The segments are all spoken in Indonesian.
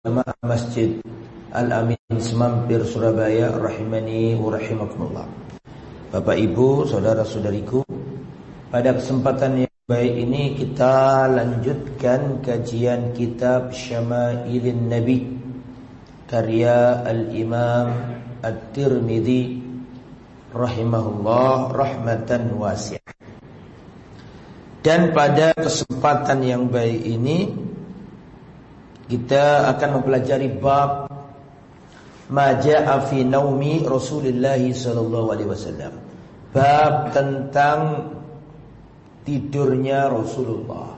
jamaah Masjid Al-Amin Semampir Surabaya rahimani wa rahimakumullah. Bapak Ibu, saudara-saudariku, pada kesempatan yang baik ini kita lanjutkan kajian kitab Syama'ilin Nabi karya Al-Imam At-Tirmidzi rahimahullah rahmatan wasi'ah. Dan pada kesempatan yang baik ini kita akan mempelajari bab Maja'a fi naumi Rasulullah sallallahu alaihi wasallam. Bab tentang tidurnya Rasulullah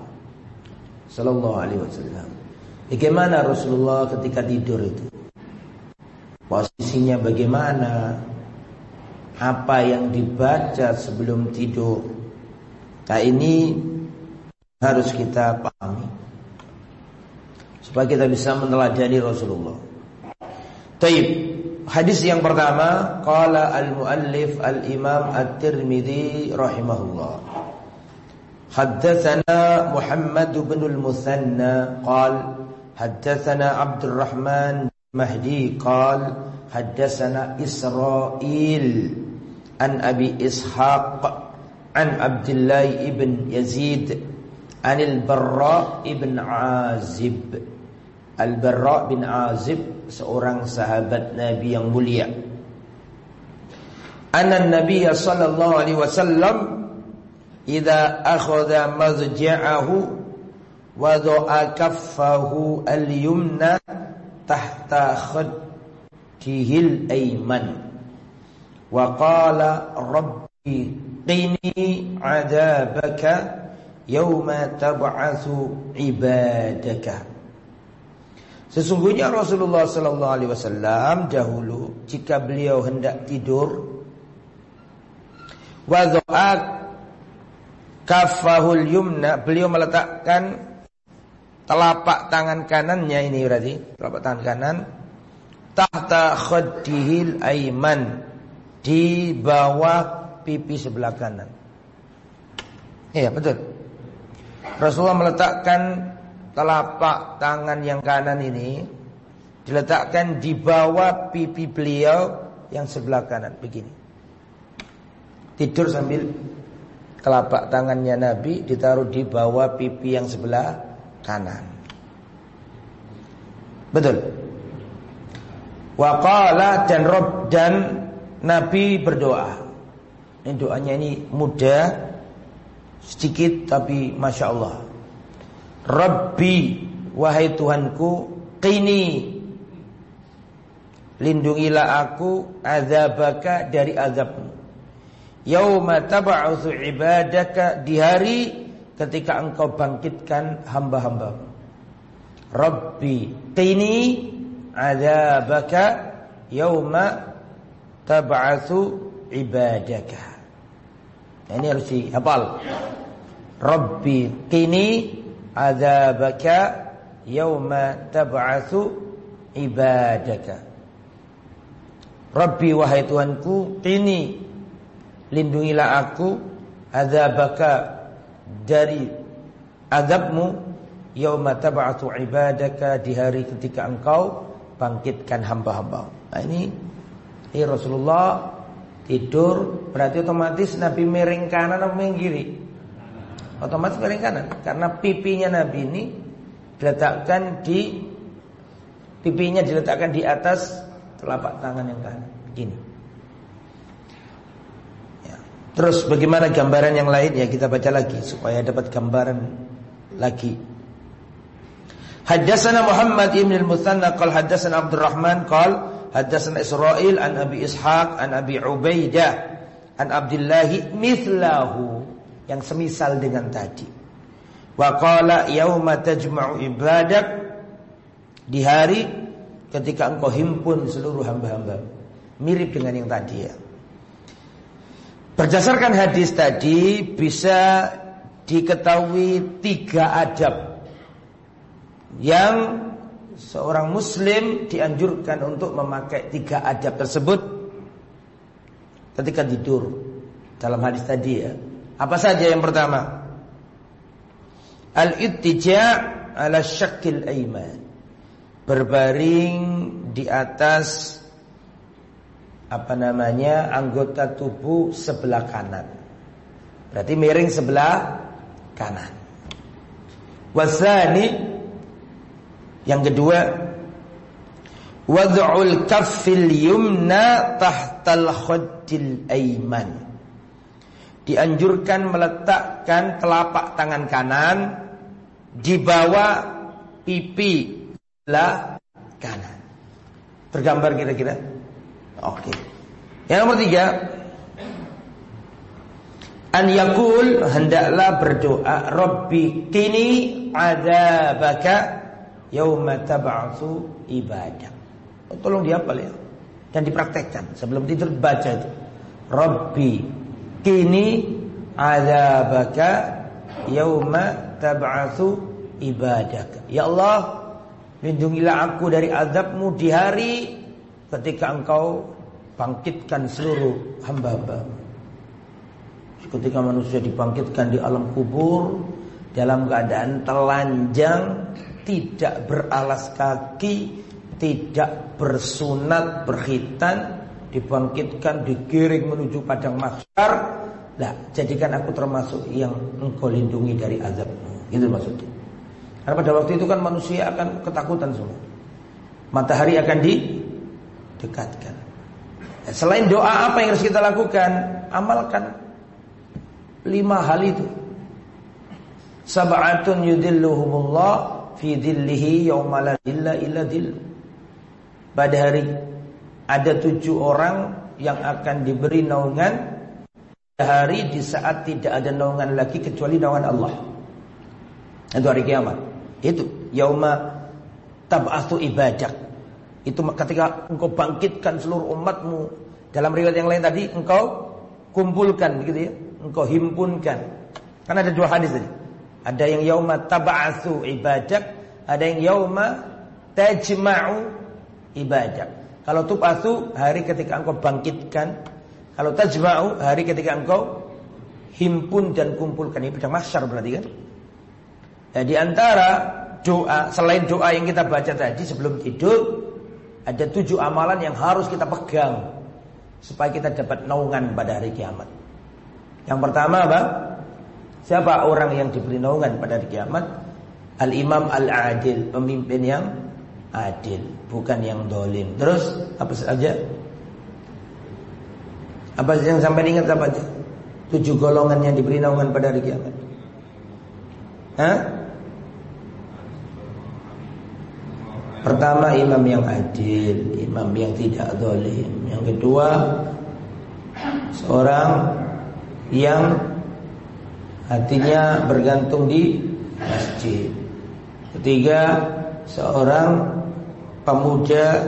sallallahu alaihi wasallam. Bagaimana Rasulullah ketika tidur itu? Posisinya bagaimana? Apa yang dibaca sebelum tidur? Nah ini harus kita pahami supaya kita bisa meneladani Rasulullah. Taib. Hadis yang pertama qala al-muallif al-Imam At-Tirmizi rahimahullah. Haddatsana Muhammad bin al-Muthanna qala haddatsana Abdul Rahman Mahdi qala haddatsana Israil an Abi Ishaq an Abdullah ibn Yazid an al-Barra ibn Azib Al-Barra bin Azib seorang sahabat Nabi yang mulia. Anna Nabi sallallahu alaihi wasallam idza akhadha mazja'ahu wa dha'a kaffahu al-yumna tahta khaddihil ayman wa qala rabbi qini 'adabaka yawma tab'atsu ibadaka Sesungguhnya Rasulullah sallallahu alaihi wasallam dahulu jika beliau hendak tidur wadha'at kafahul yumna beliau meletakkan telapak tangan kanannya ini berarti telapak tangan kanan tahta khaddihil aiman di bawah pipi sebelah kanan. Iya betul. Rasulullah meletakkan telapak tangan yang kanan ini diletakkan di bawah pipi beliau yang sebelah kanan begini. Tidur sambil telapak tangannya Nabi ditaruh di bawah pipi yang sebelah kanan. Betul. Waqala dan Rob dan Nabi berdoa. Ini doanya ini mudah sedikit tapi masya Allah. Rabbi wahai Tuhanku qini. Lindungilah aku azabaka dari azabmu. Yauma tab'atsu ibadaka di hari ketika engkau bangkitkan hamba-hamba Rabbi qini azabaka yauma tab'atsu ibadaka. Ini harus dihafal. Rabbi qini azabaka yauma tab'atsu ibadaka Rabbi wahai Tuhanku ini lindungilah aku azabaka dari azabmu yauma tab'atsu ibadaka di hari ketika engkau bangkitkan hamba-hamba. Nah ini ini Rasulullah tidur berarti otomatis Nabi miring kanan atau miring kiri? Otomatis paling kanan. Karena pipinya Nabi ini diletakkan di pipinya diletakkan di atas telapak tangan yang kanan. Begini. Ya. terus bagaimana gambaran yang lain? Ya kita baca lagi supaya dapat gambaran lagi. Haddatsana Muhammad ibn al-Muthanna qal haddatsana Abdurrahman qal haddatsana Israil an Abi Ishaq an Abi Ubaidah an Abdullah mithlahu yang semisal dengan tadi. Wa qala yauma tajma'u ibadak di hari ketika engkau himpun seluruh hamba-hamba. Mirip dengan yang tadi ya. Berdasarkan hadis tadi bisa diketahui tiga adab yang seorang muslim dianjurkan untuk memakai tiga adab tersebut ketika tidur dalam hadis tadi ya. Apa saja yang pertama? Al-ittija' ala syakil aiman. berbaring di atas apa namanya anggota tubuh sebelah kanan. Berarti miring sebelah kanan. Wasani yang kedua wad'ul kaffil yumna tahtal khaddil aiman. Dianjurkan meletakkan telapak tangan kanan di bawah pipi sebelah kanan. Tergambar kira-kira? Oke. Yang nomor tiga, an yakul hendaklah berdoa Rabbi kini baka yauma tab'atsu ibadah. Oh, tolong dihafal ya dan dipraktekkan sebelum tidur baca itu. Rabbi kini baka yauma tab'atsu ibadah. Ya Allah, lindungilah aku dari azabmu di hari ketika engkau bangkitkan seluruh hamba-hamba. Ketika manusia dibangkitkan di alam kubur dalam keadaan telanjang, tidak beralas kaki, tidak bersunat, berkhitan, dibangkitkan, digiring menuju padang mahsyar. Nah, jadikan aku termasuk yang engkau lindungi dari azabmu. Itu maksudnya. Karena pada waktu itu kan manusia akan ketakutan semua. Matahari akan di dekatkan. Selain doa apa yang harus kita lakukan? Amalkan lima hal itu. Sab'atun yudilluhumullah fi dhillihi yawma la illa dhill. Pada hari ada tujuh orang yang akan diberi naungan hari di saat tidak ada naungan lagi kecuali naungan Allah. Itu hari kiamat. Itu yauma tab'atsu ibadah. Itu ketika engkau bangkitkan seluruh umatmu dalam riwayat yang lain tadi engkau kumpulkan gitu ya, engkau himpunkan. Karena ada dua hadis tadi. Ada yang yauma tab'atsu ibadak, ada yang yauma tajma'u ibadak. Kalau tub'atsu hari ketika engkau bangkitkan, kalau tajma'u hari ketika engkau himpun dan kumpulkan ini padang mahsyar berarti kan? Nah, di antara doa selain doa yang kita baca tadi sebelum tidur ada tujuh amalan yang harus kita pegang supaya kita dapat naungan pada hari kiamat. Yang pertama apa? Siapa orang yang diberi naungan pada hari kiamat? Al-Imam Al-Adil, pemimpin yang adil, bukan yang dolim. Terus apa saja? Apa yang sampai ingat apa aja? Tujuh golongan yang diberi naungan pada hari kiamat. Hah? Pertama imam yang adil, imam yang tidak zalim. Yang kedua seorang yang hatinya bergantung di masjid. Ketiga seorang pemuda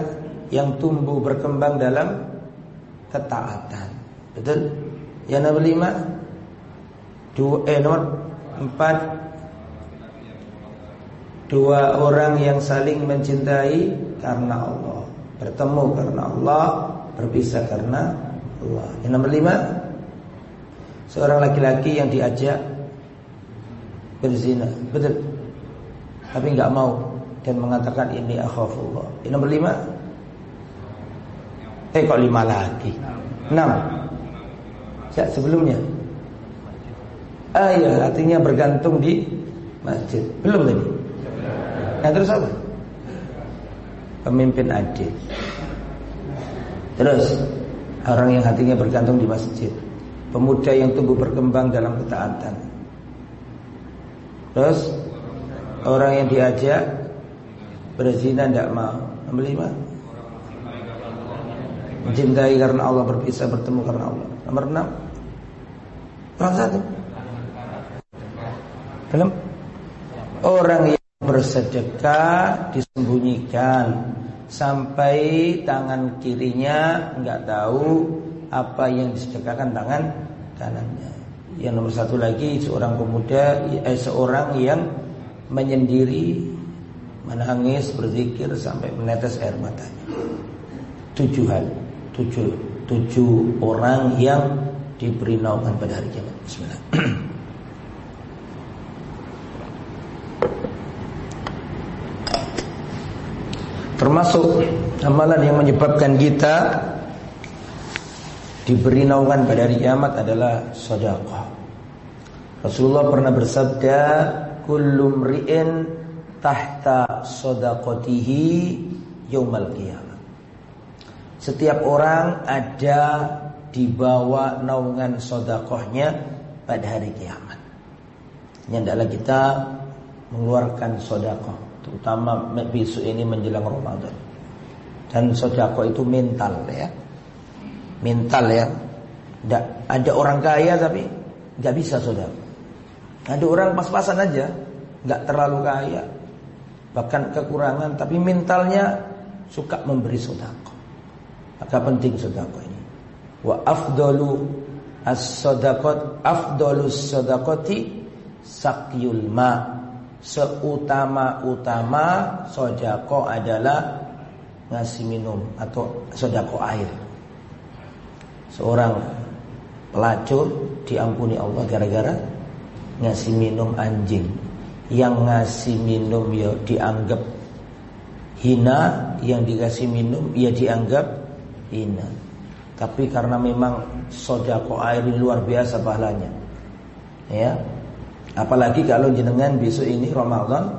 yang tumbuh berkembang dalam ketaatan. Betul? Yang nomor lima, dua, eh nomor empat? Dua orang yang saling mencintai karena Allah. Bertemu karena Allah Berpisah karena Allah. Yang nomor lima? Seorang laki-laki yang diajak Berzina. Betul? Tapi nggak mau Dan mengatakan ini akhafullah Yang nomor lima Eh kok lima lagi Enam Sejak sebelumnya Ah ya artinya bergantung di masjid Belum tadi Nah terus apa? Pemimpin adil. Terus orang yang hatinya bergantung di masjid. Pemuda yang tumbuh berkembang dalam ketaatan. Terus orang yang diajak berzina tidak mau. Nomor lima. Mencintai karena Allah berpisah bertemu karena Allah. Nomor enam. Nomor satu. Belum. Orang yang bersedekah disembunyikan sampai tangan kirinya nggak tahu apa yang disedekahkan tangan kanannya. Yang nomor satu lagi seorang pemuda, eh, seorang yang menyendiri, menangis, berzikir sampai menetes air matanya. Tujuh hal, tujuh, tujuh orang yang diberi naungan pada hari kiamat. Bismillah. Termasuk amalan yang menyebabkan kita diberi naungan pada hari kiamat adalah sedekah. Rasulullah pernah bersabda, "Kullu mri'in tahta sadaqatihi yaumal qiyamah." Setiap orang ada di bawah naungan sedekahnya pada hari kiamat. Ini adalah kita mengeluarkan sedekah terutama besok ini menjelang Ramadan. Dan sodako itu mental ya, mental ya. Nggak, ada orang kaya tapi nggak bisa sodako. Ada orang pas-pasan aja, nggak terlalu kaya, bahkan kekurangan, tapi mentalnya suka memberi sodako. Maka penting sodako ini. Wa afdalu as-sodakot afdalus sodakoti sakyul ma' seutama-utama sodako adalah ngasih minum atau sodako air. Seorang pelacur diampuni Allah gara-gara ngasih minum anjing. Yang ngasih minum ya dianggap hina, yang dikasih minum ya dianggap hina. Tapi karena memang sodako air ini luar biasa pahalanya. Ya, Apalagi kalau jenengan besok ini Ramadan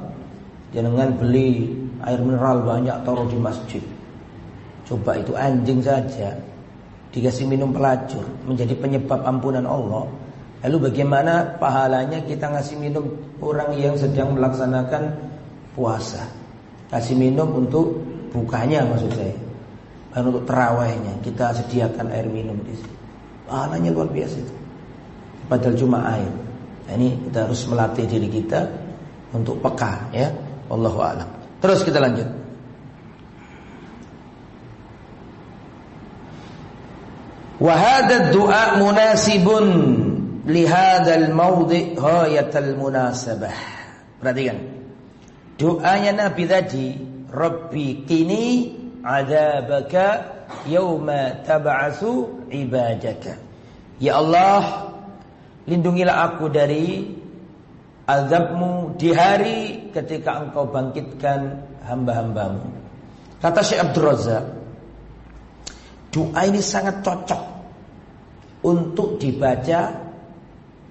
Jenengan beli air mineral banyak taruh di masjid Coba itu anjing saja Dikasih minum pelacur Menjadi penyebab ampunan Allah Lalu bagaimana pahalanya kita ngasih minum Orang yang sedang melaksanakan puasa? Kasih minum untuk bukanya maksud saya. Dan untuk terawihnya. Kita sediakan air minum di sini Pahalanya luar biasa itu. Padahal cuma air. Nah, ini kita harus melatih diri kita untuk peka ya. Allahu a'lam. Terus kita lanjut. Wa hadha du'a munasibun li hadzal mawdi' ghayatal munasabah. Perhatikan. Doanya Nabi tadi, Rabbi kini adzabaka yauma tab'atsu ibadaka. Ya Allah, Lindungilah aku dari azabmu di hari ketika engkau bangkitkan hamba-hambamu. Kata Syekh Abdul Razak, doa ini sangat cocok untuk dibaca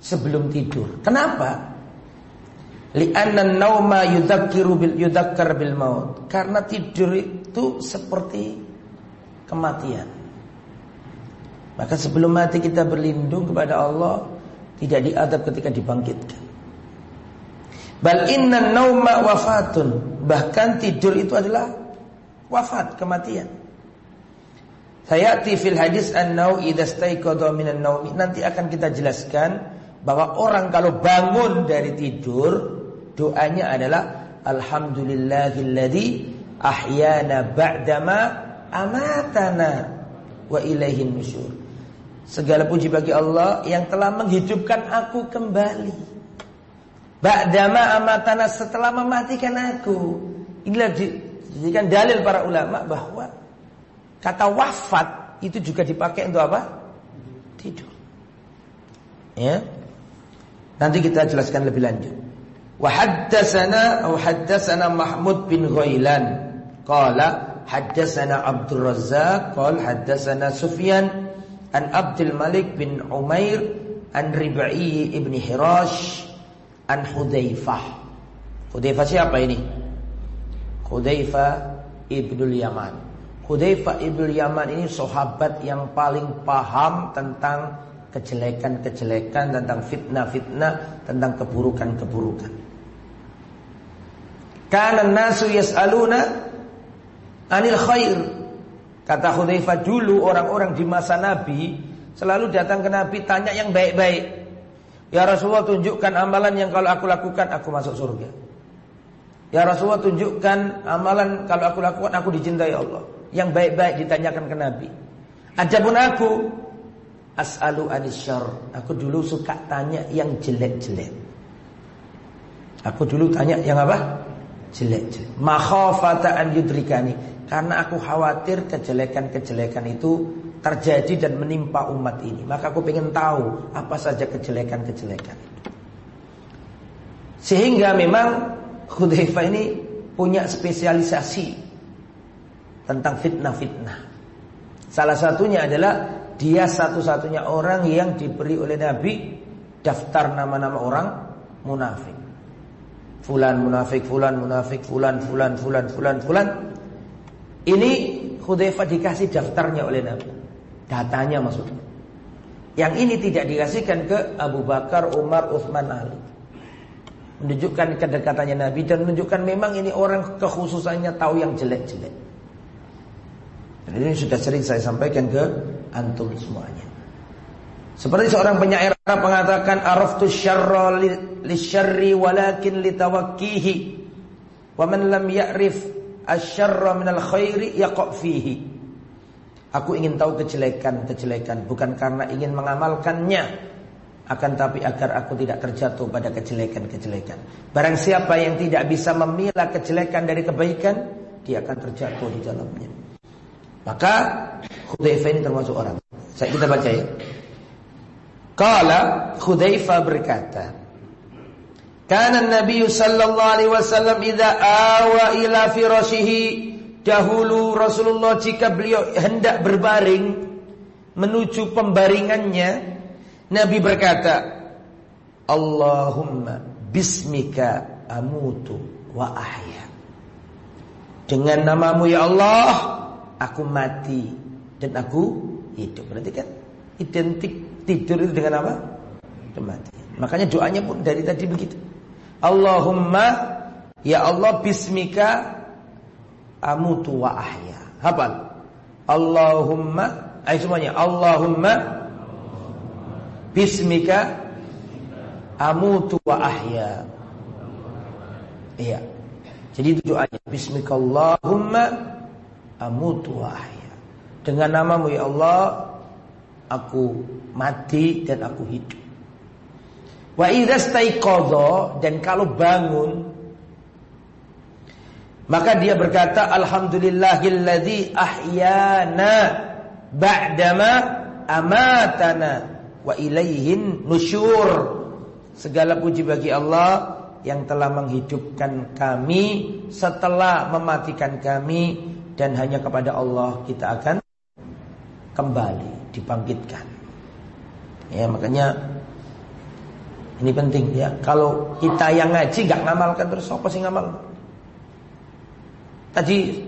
sebelum tidur. Kenapa? Li'anna nauma yudzakiru bil yudzakkar bil maut. Karena tidur itu seperti kematian. Maka sebelum mati kita berlindung kepada Allah tidak diadab ketika dibangkitkan. Bal inna nauma wafatun. Bahkan tidur itu adalah wafat, kematian. Saya fil hadis an-nau idza staiqadha minan naumi. Nanti akan kita jelaskan bahwa orang kalau bangun dari tidur doanya adalah alhamdulillahilladzi ahyana ba'dama amatana wa ilaihin nusyur. Segala puji bagi Allah yang telah menghidupkan aku kembali. Ba'dama amatana setelah mematikan aku. Inilah dijadikan dalil para ulama bahwa kata wafat itu juga dipakai untuk apa? Tidur. Ya. Nanti kita jelaskan lebih lanjut. Wa haddatsana wa haddatsana Mahmud bin Ghailan qala haddatsana Abdul Razzaq qala haddatsana Sufyan An Abdul Malik bin Umair An Rib'i ibni Hirash An Hudzaifah Hudzaifah siapa ini? Hudzaifah ibnul Yaman Hudzaifah ibnul Yaman ini sahabat yang paling paham tentang kejelekan-kejelekan Tentang fitnah-fitnah Tentang keburukan-keburukan Karena nasu yas'aluna Anil khair Kata Hudzaifah dulu orang-orang di masa Nabi selalu datang ke Nabi tanya yang baik-baik. Ya Rasulullah tunjukkan amalan yang kalau aku lakukan aku masuk surga. Ya Rasulullah tunjukkan amalan kalau aku lakukan aku dicintai Allah. Yang baik-baik ditanyakan ke Nabi. Adapun aku as'alu anisyar. Aku dulu suka tanya yang jelek-jelek. Aku dulu tanya yang apa? Jelek-jelek. Makhafata an yudrikani karena aku khawatir kejelekan-kejelekan itu terjadi dan menimpa umat ini. Maka aku ingin tahu apa saja kejelekan-kejelekan. Sehingga memang Hudzaifah ini punya spesialisasi tentang fitnah-fitnah. Salah satunya adalah dia satu-satunya orang yang diberi oleh Nabi daftar nama-nama orang munafik. Fulan munafik, fulan munafik, fulan, fulan, fulan, fulan, fulan. Ini Hudzaifah dikasih daftarnya oleh Nabi. Datanya maksudnya. Yang ini tidak dikasihkan ke Abu Bakar, Umar, Uthman, Ali. Menunjukkan kedekatannya Nabi dan menunjukkan memang ini orang kekhususannya tahu yang jelek-jelek. Dan ini sudah sering saya sampaikan ke antum semuanya. Seperti seorang penyair Arab mengatakan araftu syarra li syarri walakin litawakkihi wa man lam ya'rif asyarra minal khairi yaqa fihi. Aku ingin tahu kejelekan-kejelekan bukan karena ingin mengamalkannya akan tapi agar aku tidak terjatuh pada kejelekan-kejelekan. Barang siapa yang tidak bisa memilah kejelekan dari kebaikan, dia akan terjatuh di dalamnya. Maka Hudzaifah ini termasuk orang. Saya kita baca ya. Kala Hudzaifah berkata, Kana Nabi sallallahu alaihi wasallam idza awa ila firashihi dahulu Rasulullah jika beliau hendak berbaring menuju pembaringannya Nabi berkata Allahumma bismika amutu wa ahya Dengan namamu ya Allah aku mati dan aku hidup berarti kan identik Tidur itu dengan apa? Kematian. Makanya doanya pun dari tadi begitu. Allahumma ya Allah bismika amutu wa ahya. Hafal. Allahumma ayo semuanya Allahumma bismika amutu wa ahya. Iya. Jadi itu doanya bismika Allahumma amutu ahya. Dengan namamu ya Allah aku mati dan aku hidup. Wa idza staiqadha dan kalau bangun maka dia berkata alhamdulillahilladzi ahyana ba'dama amatana wa ilaihin nusyur. Segala puji bagi Allah yang telah menghidupkan kami setelah mematikan kami dan hanya kepada Allah kita akan kembali dibangkitkan. Ya makanya ini penting ya. Kalau kita yang ngaji nggak ngamalkan terus apa sih ngamal? Tadi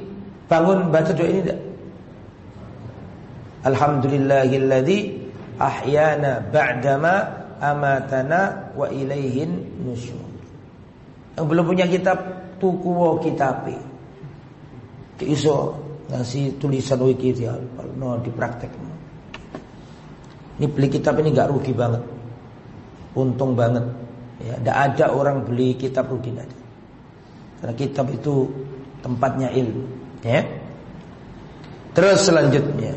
bangun baca doa ini tidak? Alhamdulillahilladzi ahyana ba'dama amatana wa ilaihin nusyur. Yang belum punya kitab tuku kitab. Iso ngasih tulisan wiki dia no dipraktek. Ini beli kitab ini nggak rugi banget. Untung banget. Ya, tidak ada orang beli kitab rugi tidak Karena kitab itu tempatnya ilmu. Ya. Terus selanjutnya.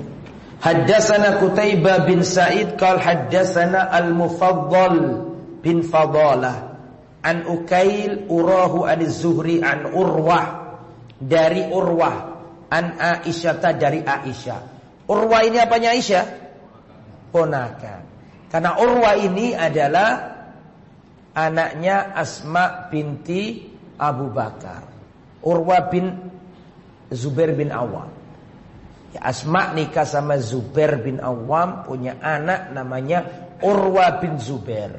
Haddasana Kutaibah bin Sa'id qal haddasana Al-Mufaddal bin Fadalah an Ukail urahu an Zuhri an Urwah dari Urwah an Aisyah dari Aisyah. Urwah ini apanya Aisyah? ponakan. Karena Urwa ini adalah anaknya Asma binti Abu Bakar. Urwa bin Zubair bin Awam. Ya, Asma nikah sama Zubair bin Awam punya anak namanya Urwa bin Zubair.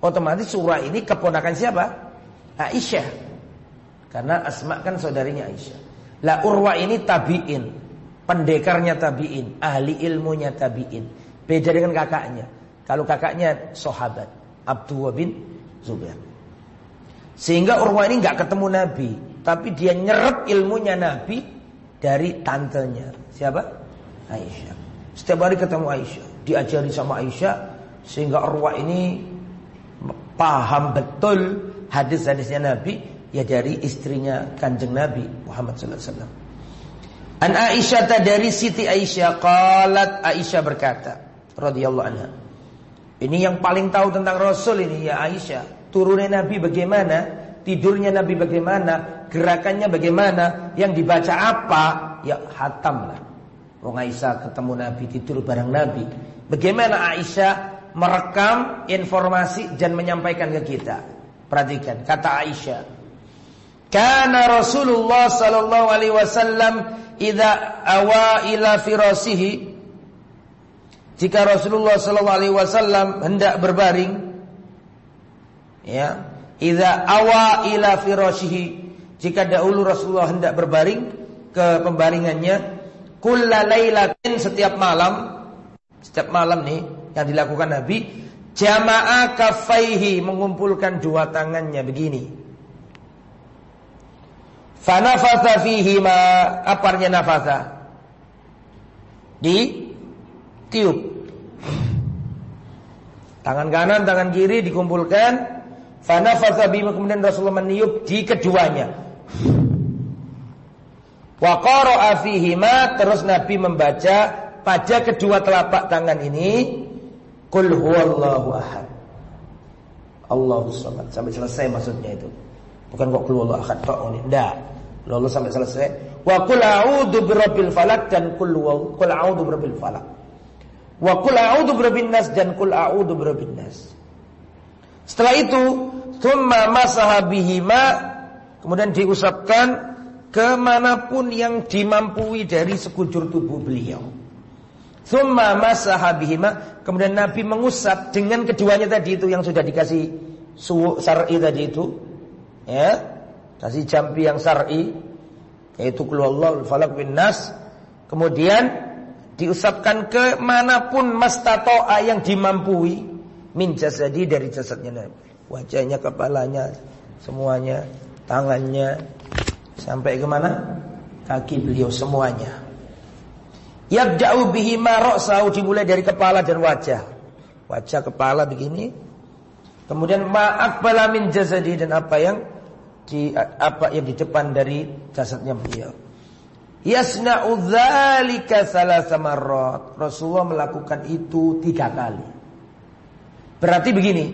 Otomatis Urwa ini keponakan siapa? Aisyah. Karena Asma kan saudarinya Aisyah. Lah Urwa ini tabiin, pendekarnya tabiin, ahli ilmunya tabiin. Beda dengan kakaknya. Kalau kakaknya sahabat Abdullah bin Zubair. Sehingga Urwah ini nggak ketemu Nabi, tapi dia nyerap ilmunya Nabi dari tantenya. Siapa? Aisyah. Setiap hari ketemu Aisyah, diajari sama Aisyah sehingga Urwah ini paham betul hadis-hadisnya Nabi ya dari istrinya Kanjeng Nabi Muhammad sallallahu alaihi wasallam. An Aisyah dari Siti Aisyah qalat Aisyah berkata radhiyallahu anha. Ini yang paling tahu tentang Rasul ini ya Aisyah. Turunnya Nabi bagaimana, tidurnya Nabi bagaimana, gerakannya bagaimana, yang dibaca apa, ya hatam lah. Wong Aisyah ketemu Nabi tidur bareng Nabi. Bagaimana Aisyah merekam informasi dan menyampaikan ke kita. Perhatikan kata Aisyah. Karena Rasulullah sallallahu alaihi wasallam idza awa ila firasihi. Jika Rasulullah sallallahu alaihi wasallam hendak berbaring ya idza awa ila firasihi. Jika dahulu Rasulullah hendak berbaring ke pembaringannya kullalailatin setiap malam setiap malam nih yang dilakukan Nabi jama'a kafaihi mengumpulkan dua tangannya begini Fanafasa fihi ma aparnya nafasa. Di tiup. Tangan kanan, tangan kiri dikumpulkan. Fanafasa bima kemudian Rasulullah meniup di keduanya. Wa qara'a fihi ma terus Nabi membaca pada kedua telapak tangan ini Qul huwallahu ahad. Allahu samad. Sampai selesai maksudnya itu. Bukan kok qul huwallahu ahad tok ini. Enggak. Lalu sampai selesai. Wa qul a'udzu birabbil falak dan qul qul a'udzu birabbil falak. Wa qul a'udzu birabbin nas dan qul a'udzu birabbin nas. Setelah itu, thumma masaha bihima kemudian diusapkan ke mana pun yang dimampui dari sekujur tubuh beliau. Thumma masaha bihima kemudian Nabi mengusap dengan keduanya tadi itu yang sudah dikasih syar'i tadi itu. Ya, kasih jampi yang syar'i yaitu kulullah falak bin nas. Kemudian diusapkan ke mana pun mastato'a yang dimampui min jasadi dari jasadnya. Wajahnya kepalanya semuanya tangannya sampai ke mana? Kaki beliau semuanya. Yabda'u bihi ma ra'sahu dimulai dari kepala dan wajah. Wajah kepala begini. Kemudian ma'akbala min jasadi dan apa yang di apa yang di depan dari jasadnya beliau. Yasna'u dzalika salasa marrat. Rasulullah melakukan itu tiga kali. Berarti begini.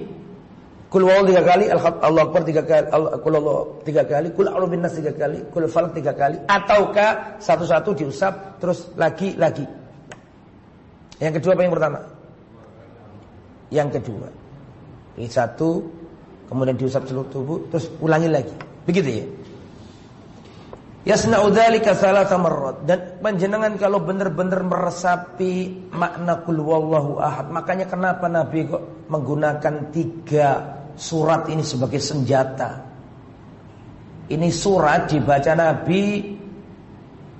Kul tiga kali, Allah Akbar tiga kali, Kul Allah tiga kali, Kul a'udzu tiga kali, Kul falak tiga kali, ataukah satu-satu diusap terus lagi lagi. Yang kedua apa yang pertama? Yang kedua. Ini satu, kemudian diusap seluruh tubuh, terus ulangi lagi. Begitu ya. Yasna'u dzalika salasa marrat dan panjenengan kalau benar-benar meresapi makna kul wallahu ahad makanya kenapa Nabi kok menggunakan tiga surat ini sebagai senjata. Ini surat dibaca Nabi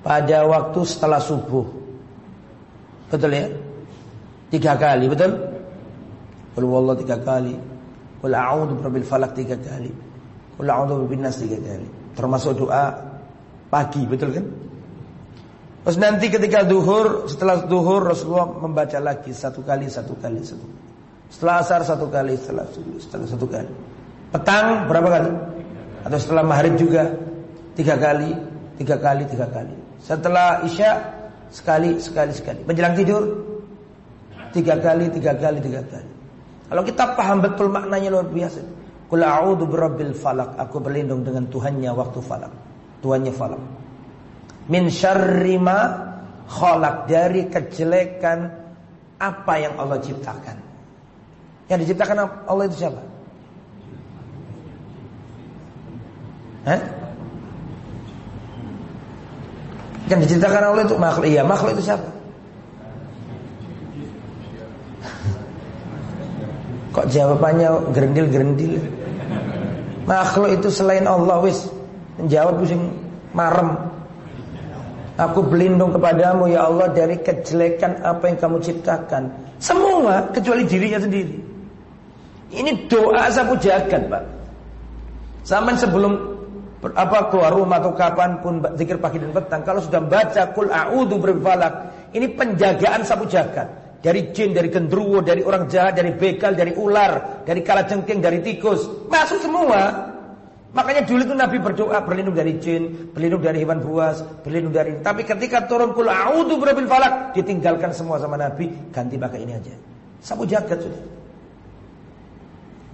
pada waktu setelah subuh. Betul ya? Tiga kali, betul? Kul tiga kali. Kul a'udzu birabbil falak tiga kali. Qul a'udzu nas tiga kali. Termasuk doa pagi, betul kan? Terus nanti ketika duhur, setelah duhur Rasulullah membaca lagi satu kali, satu kali, satu. Setelah asar satu kali, setelah setelah satu kali. Petang berapa kali? Atau setelah maghrib juga tiga kali, tiga kali, tiga kali. Setelah isya sekali, sekali, sekali. Menjelang tidur tiga kali, tiga kali, tiga kali. Kalau kita paham betul maknanya luar biasa. Qul a'udzu birabbil falak. Aku berlindung dengan Tuhannya waktu falak. Tuhannya falak. Min syarri ma dari kejelekan apa yang Allah ciptakan. Yang diciptakan Allah itu siapa? Hah? Yang diciptakan Allah itu makhluk. Iya, makhluk itu siapa? Kok jawabannya gerendil-gerendil? Makhluk itu selain Allah wis menjawab pusing marem. Aku berlindung kepadamu ya Allah dari kejelekan apa yang kamu ciptakan. Semua kecuali dirinya sendiri. Ini doa sapu jagat, Pak. Zaman sebelum apa keluar rumah atau kapan pun zikir pagi dan petang kalau sudah baca kul a'udzu birabbil ini penjagaan sapu jagat dari jin, dari gendruwo, dari orang jahat, dari begal, dari ular, dari kalajengking, dari tikus, masuk semua. Makanya dulu itu Nabi berdoa berlindung dari jin, berlindung dari hewan buas, berlindung dari. Tapi ketika turun kul a'udzu birabbil falak, ditinggalkan semua sama Nabi, ganti pakai ini aja. Sapu jagat sudah.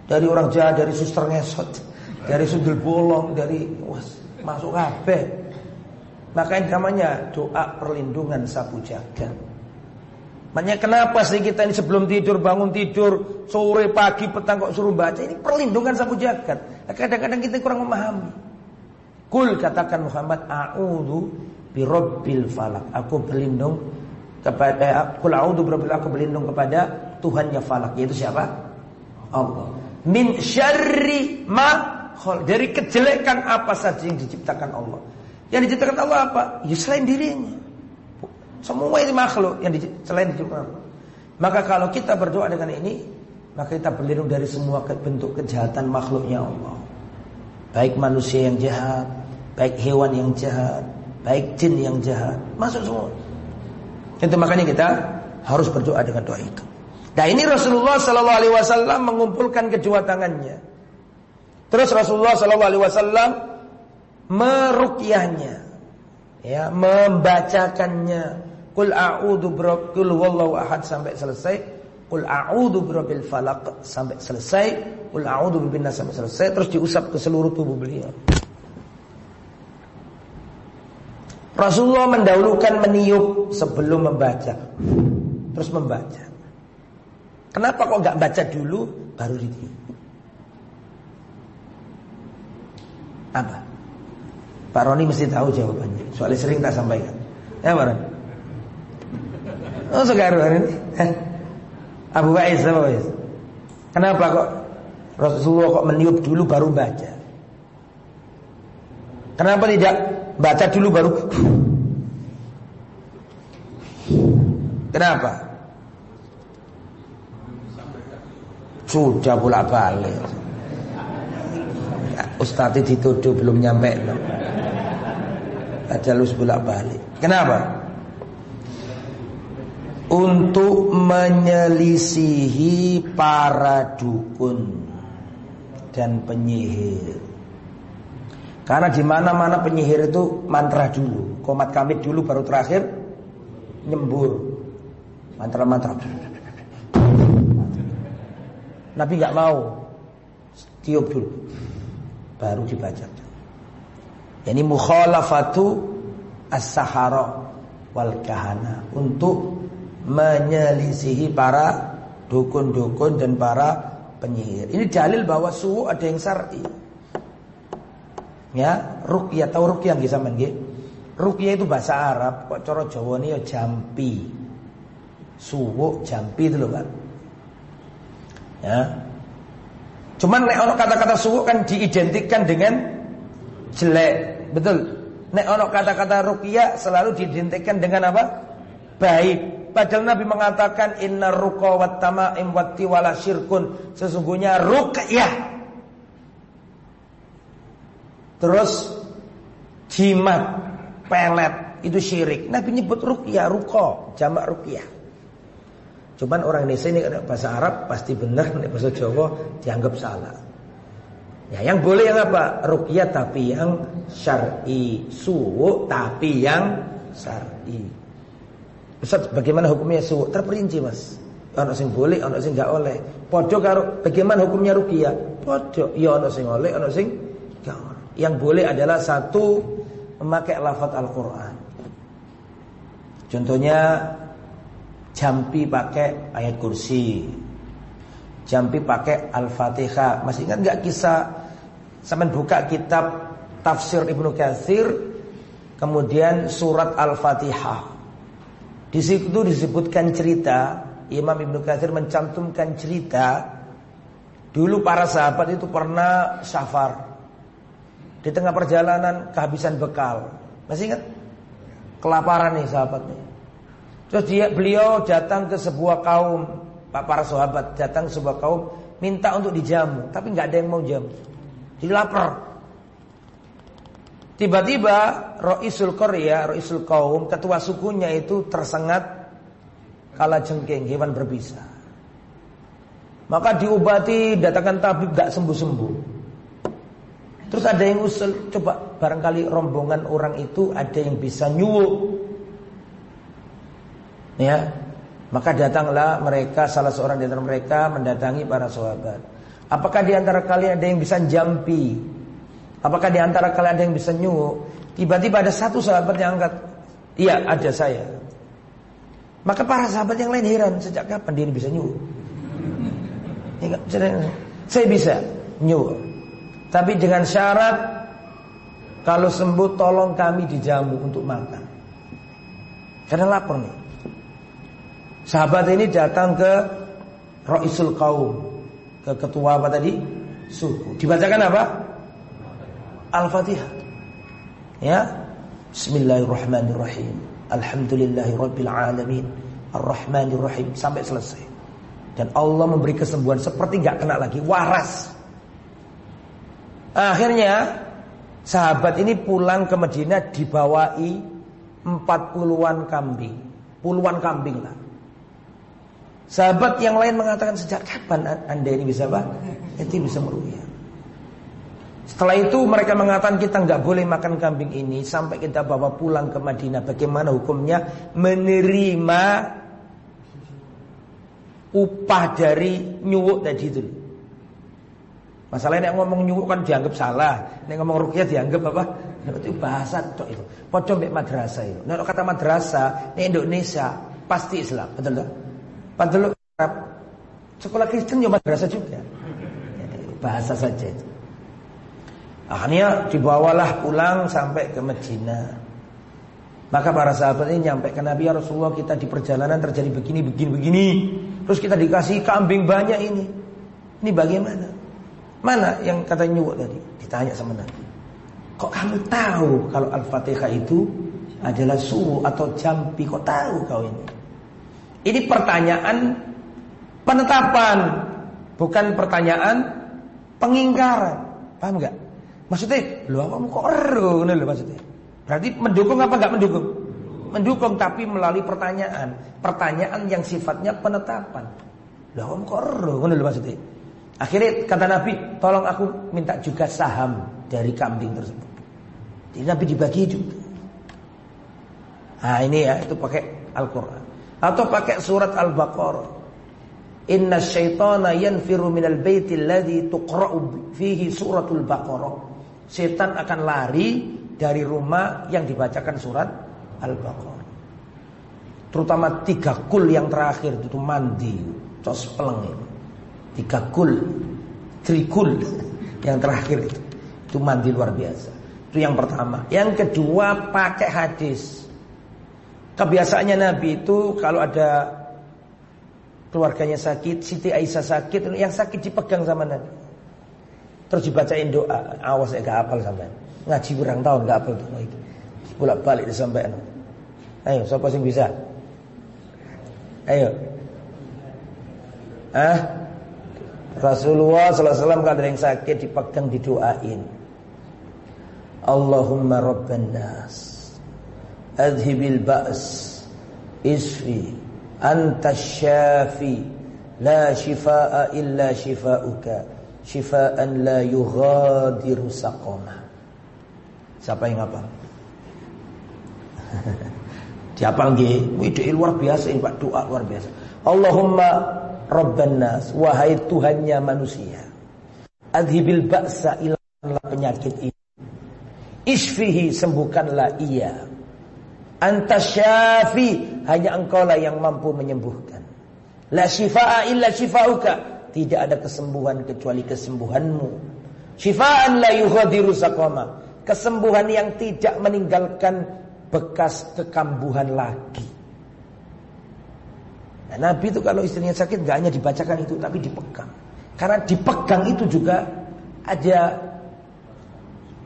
Dari orang jahat, dari suster ngesot, dari sundul bolong, dari was, masuk kabeh. Makanya namanya doa perlindungan sapu jagat. Makanya kenapa sih kita ini sebelum tidur, bangun tidur, sore, pagi, petang kok suruh baca. Ini perlindungan sapu jagat. Nah, kadang-kadang kita kurang memahami. Kul katakan Muhammad a'udzu birabbil falak. Aku berlindung kepada eh, kul a'udzu birabbil aku berlindung kepada Tuhannya falak yaitu siapa? Allah. Min syarri ma dari kejelekan apa saja yang diciptakan Allah. Yang diciptakan Allah apa? Ya selain dirinya. Semua ini makhluk yang selain diciptakan Allah. Maka kalau kita berdoa dengan ini, maka kita berlindung dari semua bentuk kejahatan makhluknya Allah. Baik manusia yang jahat, baik hewan yang jahat, baik jin yang jahat, masuk semua. Itu makanya kita harus berdoa dengan doa itu. Nah ini Rasulullah Sallallahu Alaihi Wasallam mengumpulkan kedua tangannya. Terus Rasulullah Sallallahu Alaihi Wasallam merukyahnya, ya, membacakannya. Kul a'udhu birabbil wallahu ahad sampai selesai. Kul a'udhu birabbil falaq sampai selesai. Kul a'udhu bibin sampai selesai. Terus diusap ke seluruh tubuh beliau. Rasulullah mendahulukan meniup sebelum membaca. Terus membaca. Kenapa kok nggak baca dulu baru ditiup? Apa? Pak Roni mesti tahu jawabannya. Soalnya sering tak sampaikan. Ya Pak Roni? Oh segar hari ini. Abu Bais apa Bais? Kenapa kok Rasulullah kok meniup dulu baru baca? Kenapa tidak baca dulu baru? Kenapa? Sudah pula balik. Ustadz dituduh belum nyampe. Ada lus bolak balik. Kenapa? Untuk menyelisihi para dukun dan penyihir. Karena di mana-mana penyihir itu mantra dulu, komat kamit dulu baru terakhir nyembur. Mantra-mantra. Nabi nggak mau tiup dulu, baru dibaca. Ini mukhalafatu as-sahara wal kahana untuk menyelisihi para dukun-dukun dan para penyihir. Ini dalil bahwa suhu ada yang syar'i. Ya, ruqyah tahu ruqyah nggih sampean nggih? Itu bahasa Arab, kok cara Jawa ini ya jampi. Suwu jampi itu loh, Pak. Ya. Cuman nek ono kata-kata suwu kan diidentikan dengan jelek. Betul. Nek ono kata-kata ruqyah selalu diidentikan dengan apa? Baik. Padahal Nabi mengatakan inna ruqa wat tamaim wat tiwala syirkun. Sesungguhnya ruqyah. Terus jimat, pelet itu syirik. Nabi nyebut ruqyah, ruqa, jamak ruqyah. Cuman orang Indonesia ini bahasa Arab pasti benar, bahasa Jawa dianggap salah. Ya, yang boleh yang apa? Ruqyah tapi yang syar'i, suwu tapi yang syar'i. Ustaz, bagaimana hukumnya suwuk? Terperinci, Mas. Ono sing boleh, ono sing gak oleh. Podo karo bagaimana hukumnya ruqyah? Podo, ya ono sing oleh, ono sing gak oleh. Yang boleh adalah satu memakai lafaz Al-Qur'an. Contohnya jampi pakai ayat kursi. Jampi pakai Al-Fatihah. Masih ingat nggak kisah sampai buka kitab tafsir Ibnu Katsir kemudian surat Al-Fatihah di situ disebutkan cerita Imam Ibnu Katsir mencantumkan cerita dulu para sahabat itu pernah safar di tengah perjalanan kehabisan bekal. Masih ingat? Kelaparan nih sahabat nih. Terus dia beliau datang ke sebuah kaum, Pak para sahabat datang ke sebuah kaum minta untuk dijamu, tapi nggak ada yang mau jamu. Jadi lapar. Tiba-tiba Roisul Korea, Roisul kaum, ketua sukunya itu tersengat kala jengking, hewan berbisa. Maka diobati, datangkan tabib gak sembuh-sembuh. Terus ada yang usul, coba barangkali rombongan orang itu ada yang bisa nyuwuk. Ya, maka datanglah mereka, salah seorang di antara mereka mendatangi para sahabat. Apakah di antara kalian ada yang bisa jampi? Apakah di antara kalian ada yang bisa nyuwuk? Tiba-tiba ada satu sahabat yang angkat. Iya, ada saya. Maka para sahabat yang lain heran, sejak kapan dia bisa nyuwuk? saya bisa nyuwuk. Tapi dengan syarat Kalau sembuh tolong kami dijamu untuk makan. Karena lapar nih. Sahabat ini datang ke Ra'isul Qaum, ke ketua apa tadi? Suku. Dibacakan apa? Al-Fatihah. Ya. Bismillahirrahmanirrahim. Alhamdulillahirabbil alamin. Ar-Rahmanirrahim sampai selesai. Dan Allah memberi kesembuhan seperti nggak kena lagi, waras. Akhirnya sahabat ini pulang ke Medina dibawai empat puluhan kambing, puluhan kambing lah. Sahabat yang lain mengatakan sejak kapan anda ini bisa apa? Itu bisa meruya. Setelah itu mereka mengatakan kita nggak boleh makan kambing ini sampai kita bawa pulang ke Madinah. Bagaimana hukumnya menerima upah dari nyuwuk tadi itu. Masalahnya ngomong nyuwuk kan dianggap salah, nek ngomong rukyah dianggap apa? Itu bahasa tok itu. Padha mbek madrasah itu. Nek kata madrasah di Indonesia pasti Islam, betul tak? Padahal sekolah Kristen ya madrasah juga. Bahasa saja itu. Akhirnya dibawalah pulang sampai ke Medina. Maka para sahabat ini nyampe ke Nabi ya Rasulullah kita di perjalanan terjadi begini begini begini. Terus kita dikasih kambing banyak ini. Ini bagaimana? Mana yang kata nyuwuk tadi? Ditanya sama Nabi. Kok kamu tahu kalau Al-Fatihah itu adalah suruh atau jampi? Kok tahu kau ini? Ini pertanyaan penetapan, bukan pertanyaan pengingkaran. Paham nggak? Maksudnya, lu apa kok ero lho maksudnya. Berarti mendukung apa nggak mendukung? Mendukung tapi melalui pertanyaan. Pertanyaan yang sifatnya penetapan. Lah om kok ngono lho maksudnya. Akhirnya kata Nabi, tolong aku minta juga saham dari kambing tersebut. Jadi Nabi dibagi juga. Nah ini ya itu pakai Al-Quran. Atau pakai surat Al-Baqarah. Inna syaitana yanfiru minal baiti alladhi tuqra'u fihi suratul Baqarah. Setan akan lari dari rumah yang dibacakan surat Al-Baqarah. Terutama tiga kul yang terakhir itu mandi, cos peleng itu. Tiga kul, trikul yang terakhir itu. Itu mandi luar biasa. Itu yang pertama. Yang kedua pakai hadis. Kebiasaannya Nabi itu kalau ada keluarganya sakit, Siti Aisyah sakit, yang sakit dipegang sama Nabi. Terus dibacain doa, awas ya gak hafal sampai. Ngaji berang tahun gak hafal doa itu. Bolak balik disampaikan. Ayo, siapa sih bisa? Ayo. Ah? Rasulullah SAW kalau yang sakit dipegang didoain. Allahumma rabban nas adhibil ba's isfi anta syafi la shifaa illa shifauka shifaan la yughadiru saqama siapa yang hafal Dihafal nggih. Wih luar biasa ini Pak, doa luar biasa. Allahumma Rabban nas, wahai Tuhannya manusia. Adhibil ba'sa ilanglah penyakit ini. Isfihi sembuhkanlah ia. Anta syafi, hanya engkaulah yang mampu menyembuhkan. La shifa'a illa shifa'uka. Tidak ada kesembuhan kecuali kesembuhanmu. Shifa'an la yughadiru saqama. Kesembuhan yang tidak meninggalkan bekas kekambuhan lagi. Nah, Nabi itu kalau istrinya sakit gak hanya dibacakan itu tapi dipegang. Karena dipegang itu juga ada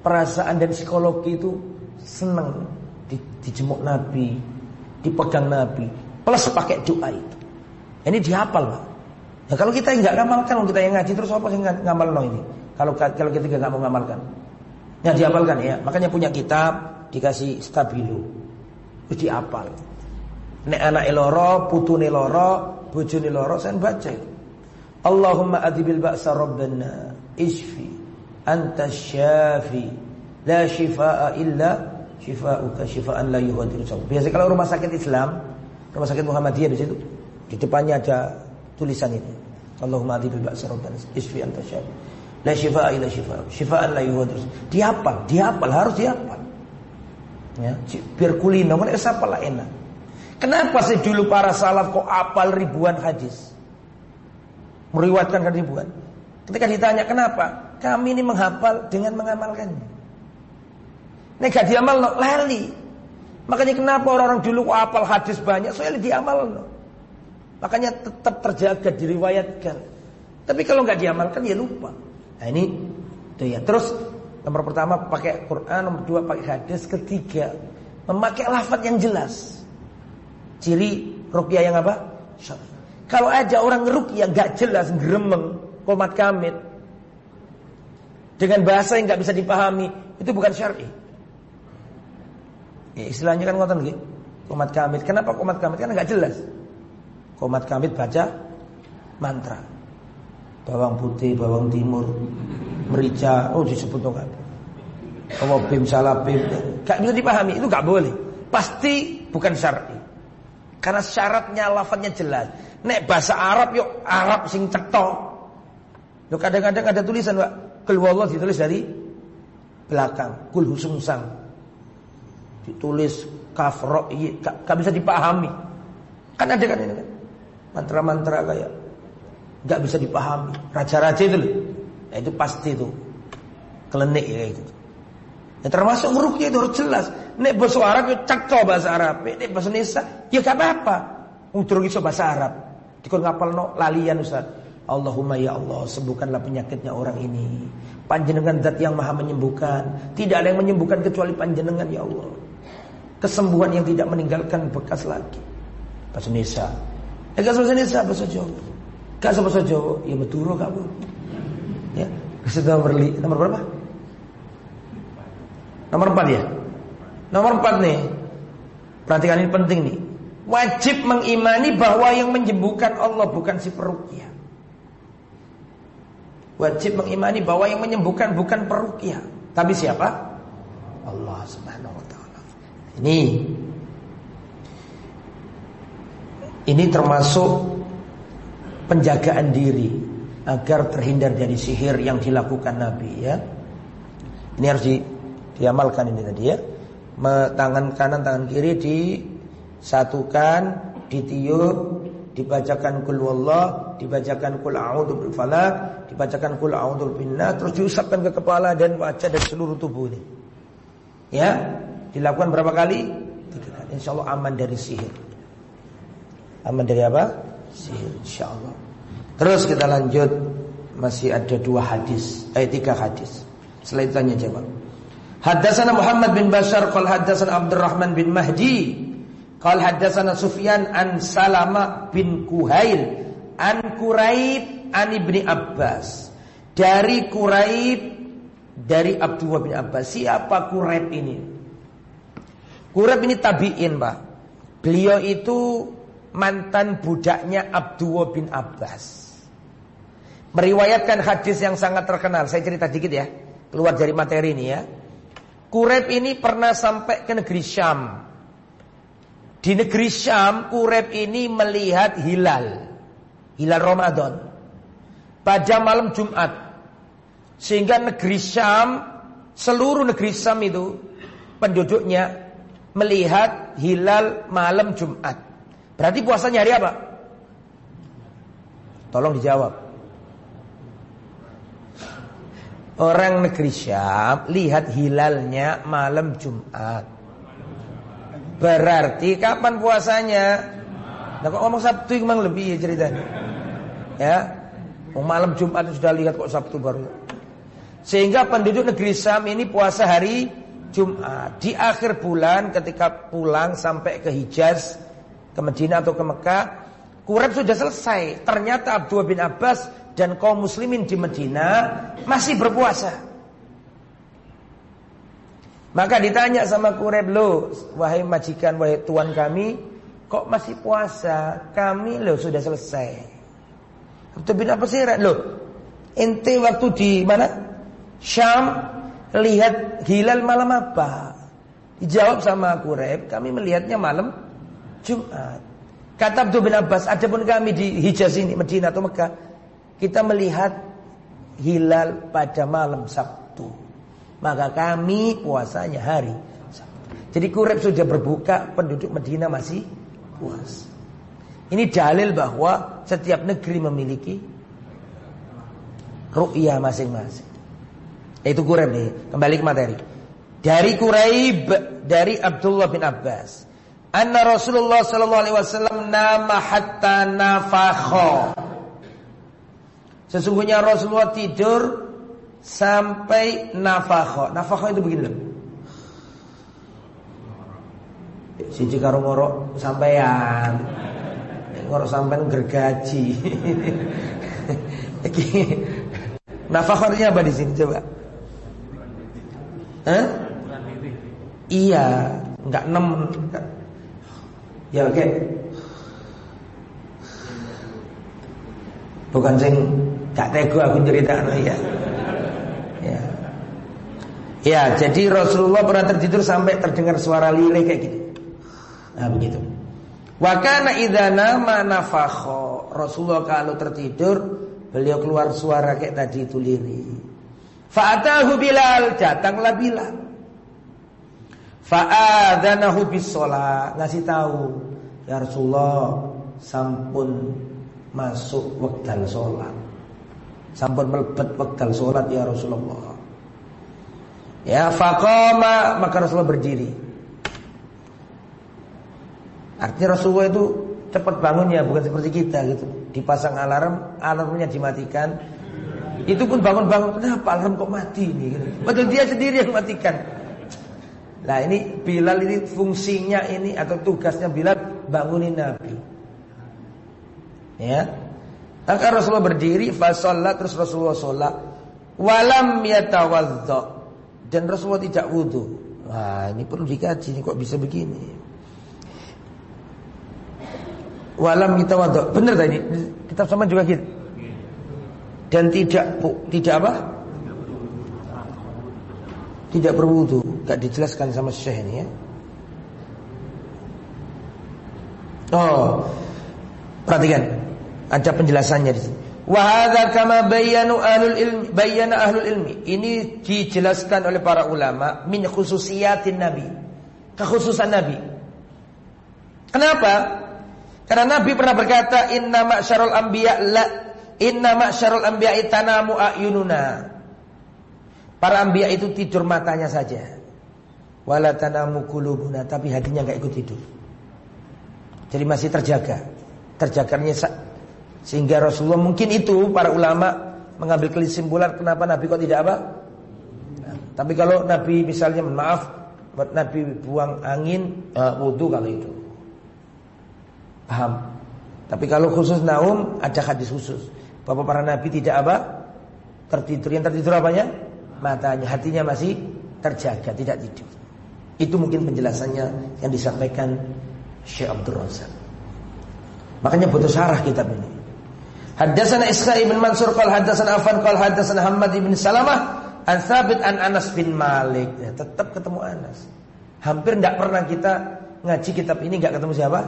perasaan dan psikologi itu senang di, dijemuk Nabi, dipegang Nabi, plus pakai doa itu. Ini dihafal, Pak. Nah, kalau kita nggak ngamalkan, kalau kita yang ngaji terus apa sih ngamal no ini? Kalau kalau kita nggak mau ngamalkan, ya dihafalkan ya. Makanya punya kitab dikasih stabilo. Wis diapal. Nek anak eloro, putune loro, bojone loro, saya baca. Allahumma adibil ba'sa rabbana isfi anta syafi la shifaa illa shifauka shifaan la yughadiru Biasa kalau rumah sakit Islam, rumah sakit Muhammadiyah di situ, di depannya ada tulisan ini. Allahumma adibil ba'sa rabbana isfi anta syafi la shifaa illa shifaa shifaan la yughadiru Dihafal, dihafal harus dihafal. Ya, biar kulino kan siapa lah enak. Kenapa sih dulu para salaf kok apal ribuan hadis? Meriwatkan ribuan. Ketika ditanya kenapa? Kami ini menghafal dengan mengamalkannya. Nek gak diamal lali. Makanya kenapa orang-orang dulu apal hadis banyak, soalnya diamal no. Makanya tetap terjaga diriwayatkan. Tapi kalau nggak diamalkan ya lupa. Nah ini tuh ya. Terus nomor pertama pakai Quran, nomor dua pakai hadis, ketiga memakai lafaz yang jelas. Ciri rukyah yang apa? Kalau aja orang rukyah nggak jelas, gremeng, komat kamit dengan bahasa yang nggak bisa dipahami, itu bukan syar'i. Ya, istilahnya kan ngoten nggih. Komat kamit. Kenapa komat kamit? Karena nggak jelas. Komat kamit baca mantra. Bawang putih, bawang timur, merica, oh disebut dong kan. Kalau bim salah bim, gak bisa dipahami, itu gak boleh. Pasti bukan syar'i. Karena syaratnya lafadznya jelas. Nek bahasa Arab yuk Arab sing cekto. Lo kadang-kadang ada tulisan Pak, kul wallah ditulis dari belakang, kul husungsang. Ditulis kafro, gak, gak bisa dipahami. Kan ada kan ini kan mantra-mantra kayak nggak bisa dipahami. Raja-raja itu loh. Nah, itu pasti itu kelenik ya itu. Ya, termasuk rukyah itu harus jelas. Nek bahasa Arab ya cakco bahasa Arab. Nek bahasa Indonesia ya gak apa-apa. Untuk itu bahasa Arab. Dikon ngapal no lalian Ustaz. Allahumma ya Allah sembuhkanlah penyakitnya orang ini. Panjenengan zat yang maha menyembuhkan. Tidak ada yang menyembuhkan kecuali panjenengan ya Allah. Kesembuhan yang tidak meninggalkan bekas lagi. Bahasa Indonesia. Eh gak bahasa Indonesia bahasa Jawa. Gak bahasa Jawa, betul kamu. Ya, sudah berli nomor berapa? Nomor empat ya. Nomor empat nih. Perhatikan ini penting nih. Wajib mengimani bahwa yang menyembuhkan Allah bukan si perukia. Wajib mengimani bahwa yang menyembuhkan bukan perukia, tapi siapa? Allah Subhanahu wa taala. Ini ini termasuk penjagaan diri agar terhindar dari sihir yang dilakukan Nabi ya. Ini harus di, diamalkan ini tadi ya. Tangan kanan tangan kiri disatukan, ditiup, dibacakan kul wallah, dibacakan kul a'udzu bil falaq, dibacakan kul a'udzu bin terus diusapkan ke kepala dan wajah dan seluruh tubuh ini. Ya, dilakukan berapa kali? Tiga kali. Insyaallah aman dari sihir. Aman dari apa? Sihir insyaallah. Terus kita lanjut masih ada dua hadis, eh tiga hadis. Selanjutnya jawab. Haddatsana Muhammad bin Bashar qal haddatsana Abdurrahman bin Mahdi qal haddatsana Sufyan an Salama bin Kuhail an Quraib an Ibni Abbas. Dari Quraib dari Abdullah bin Abbas. Siapa Quraib ini? Quraib ini tabi'in, Pak. Beliau itu mantan budaknya Abdullah bin Abbas. Meriwayatkan hadis yang sangat terkenal. Saya cerita dikit ya. Keluar dari materi ini ya. Kureb ini pernah sampai ke negeri Syam. Di negeri Syam, Kureb ini melihat hilal. Hilal Ramadan. Pada malam Jumat. Sehingga negeri Syam, seluruh negeri Syam itu, penduduknya melihat hilal malam Jumat. Berarti puasanya hari apa? Tolong dijawab. Orang negeri Syam lihat hilalnya malam Jumat. Berarti kapan puasanya? Nah kok ngomong Sabtu memang lebih ya ceritanya. Ya. Malam Jumat sudah lihat kok Sabtu baru. Sehingga penduduk negeri Syam ini puasa hari Jumat. Di akhir bulan ketika pulang sampai ke Hijaz ke Medina atau ke Mekah, Quraib sudah selesai. Ternyata Abdullah bin Abbas dan kaum muslimin di Medina masih berpuasa. Maka ditanya sama Quraib, "Lo, wahai majikan, wahai tuan kami, kok masih puasa? Kami lo sudah selesai." Abdullah bin Abbas heran, "Lo, ente waktu di mana? Syam lihat hilal malam apa?" Dijawab sama Quraib, "Kami melihatnya malam Jumat. Kata Abdul bin Abbas, adapun kami di Hijaz ini, Medina atau Mekah, kita melihat hilal pada malam Sabtu. Maka kami puasanya hari Sabtu. Jadi Kureb sudah berbuka, penduduk Medina masih puas. Ini dalil bahwa setiap negeri memiliki ru'yah masing-masing. Itu Kureb nih, kembali ke materi. dari Quraib dari Abdullah bin Abbas anna Rasulullah sallallahu alaihi wasallam nama hatta nafakha Sesungguhnya Rasulullah tidur sampai nafakha. Nafakha itu begini loh. Siji karo ngorok sampean. Ngorok sampean gergaji. Nafakha artinya apa di sini coba? Hah? Iya, enggak enam. Ya oke. Okay. Bukan sing gak tega aku cerita ya. Ya. Ya, jadi Rasulullah pernah tertidur sampai terdengar suara lilin kayak gitu. Nah, begitu. Wa kana idza. Rasulullah kalau tertidur, beliau keluar suara kayak tadi itu lirih. Fa'atahu Bilal, datanglah Bilal. Fa'adanahu bis ngasih tahu, ya Rasulullah, sampun masuk wekdal salat. Sampun melebet wekdal salat ya Rasulullah. Ya faqama maka Rasulullah berdiri. Artinya Rasulullah itu cepat bangunnya bukan seperti kita gitu. Dipasang alarm, alarmnya dimatikan. Itu pun bangun-bangun, kenapa alarm kok mati ini? Padahal dia sendiri yang matikan. Nah ini Bilal ini fungsinya ini atau tugasnya Bilal bangunin Nabi. Ya. Maka Rasulullah berdiri, fasolat terus Rasulullah sholat. Walam yatawaddo dan Rasulullah tidak wudhu. Wah ini perlu dikaji ini kok bisa begini. Walam kita wadok. Benar tadi kitab sama juga gitu. Dan tidak tidak apa? Tidak berwudu. Gak dijelaskan sama Syekh ini ya. Oh, perhatikan. Ada penjelasannya di sini. Wahada kama bayanu ahlul ilmi bayana ahlul ilmi. Ini dijelaskan oleh para ulama min khususiyatin nabi. Kekhususan nabi. Kenapa? Karena nabi pernah berkata inna ma'syarul anbiya la inna ma'syarul anbiya tanamu ayununa. Para anbiya itu tidur matanya saja. Wala tanamu kulubuna tapi hatinya enggak ikut tidur. Jadi masih terjaga. Terjaganya sehingga Rasulullah mungkin itu para ulama mengambil kesimpulan kenapa Nabi kok tidak apa? Nah, tapi kalau Nabi misalnya maaf buat Nabi buang angin uh, wudhu kalau itu. Paham? Tapi kalau khusus naum ada hadis khusus bahwa para nabi tidak apa? Tertidur yang tertidur apanya? Matanya, hatinya masih terjaga, tidak tidur. Itu mungkin penjelasannya yang disampaikan Syekh Abdul Razak. Makanya butuh syarah kitab ini. Haddatsana Isqa ibn Mansur qal haddatsana Affan qal haddatsana Hammad ibn Salamah an Thabit an Anas bin Malik. Ya, tetap ketemu Anas. Hampir tidak pernah kita ngaji kitab ini nggak ketemu siapa?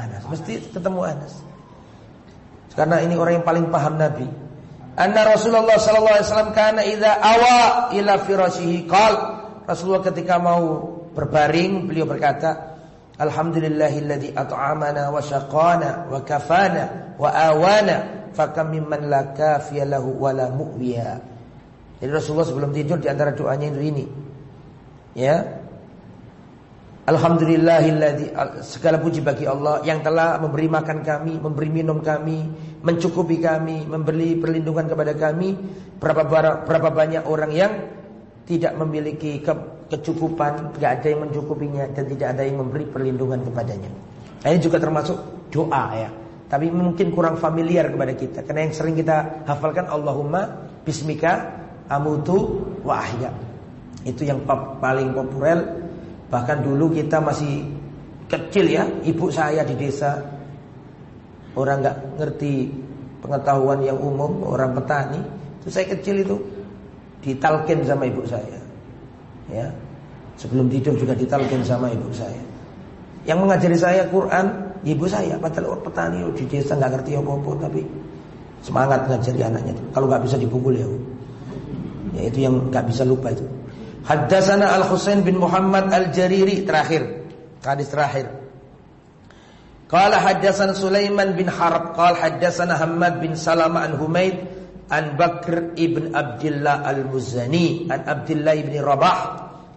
Anas. Mesti ketemu Anas. Karena ini orang yang paling paham Nabi. Anna Rasulullah sallallahu alaihi wasallam kana idza awa ila firashihi qal Rasulullah ketika mau berbaring beliau berkata Alhamdulillahilladzi at'amana wa syaqana wa kafana wa awana fakam mimman la kafiya lahu wala mu'wiya. Jadi Rasulullah sebelum tidur di antara doanya itu ini. Ya. Alhamdulillahilladzi segala puji bagi Allah yang telah memberi makan kami, memberi minum kami, mencukupi kami, memberi perlindungan kepada kami. Berapa berapa banyak orang yang tidak memiliki ke, kecukupan, tidak ada yang mencukupinya dan tidak ada yang memberi perlindungan kepadanya. Nah, ini juga termasuk doa ya. Tapi mungkin kurang familiar kepada kita. Karena yang sering kita hafalkan Allahumma bismika amutu wa ahya. Itu yang paling populer. Bahkan dulu kita masih kecil ya Ibu saya di desa. Orang nggak ngerti pengetahuan yang umum Orang petani. Itu saya kecil itu Ditalkin sama ibu saya Ya Sebelum tidur juga ditalkin sama ibu saya Yang mengajari saya Quran ibu saya padahal orang petani di desa nggak ngerti apa-apa tapi semangat ngajari anaknya itu. Kalau nggak bisa dipukul ya. Ya itu yang nggak bisa lupa itu. Haddasana Al Husain bin Muhammad Al Jariri terakhir. Hadis terakhir. Qala haddasan Sulaiman bin Harb qala haddatsana Hammad bin Salama an Humaid an Bakr ibn Abdullah Al-Muzani an Abdullah ibn Rabah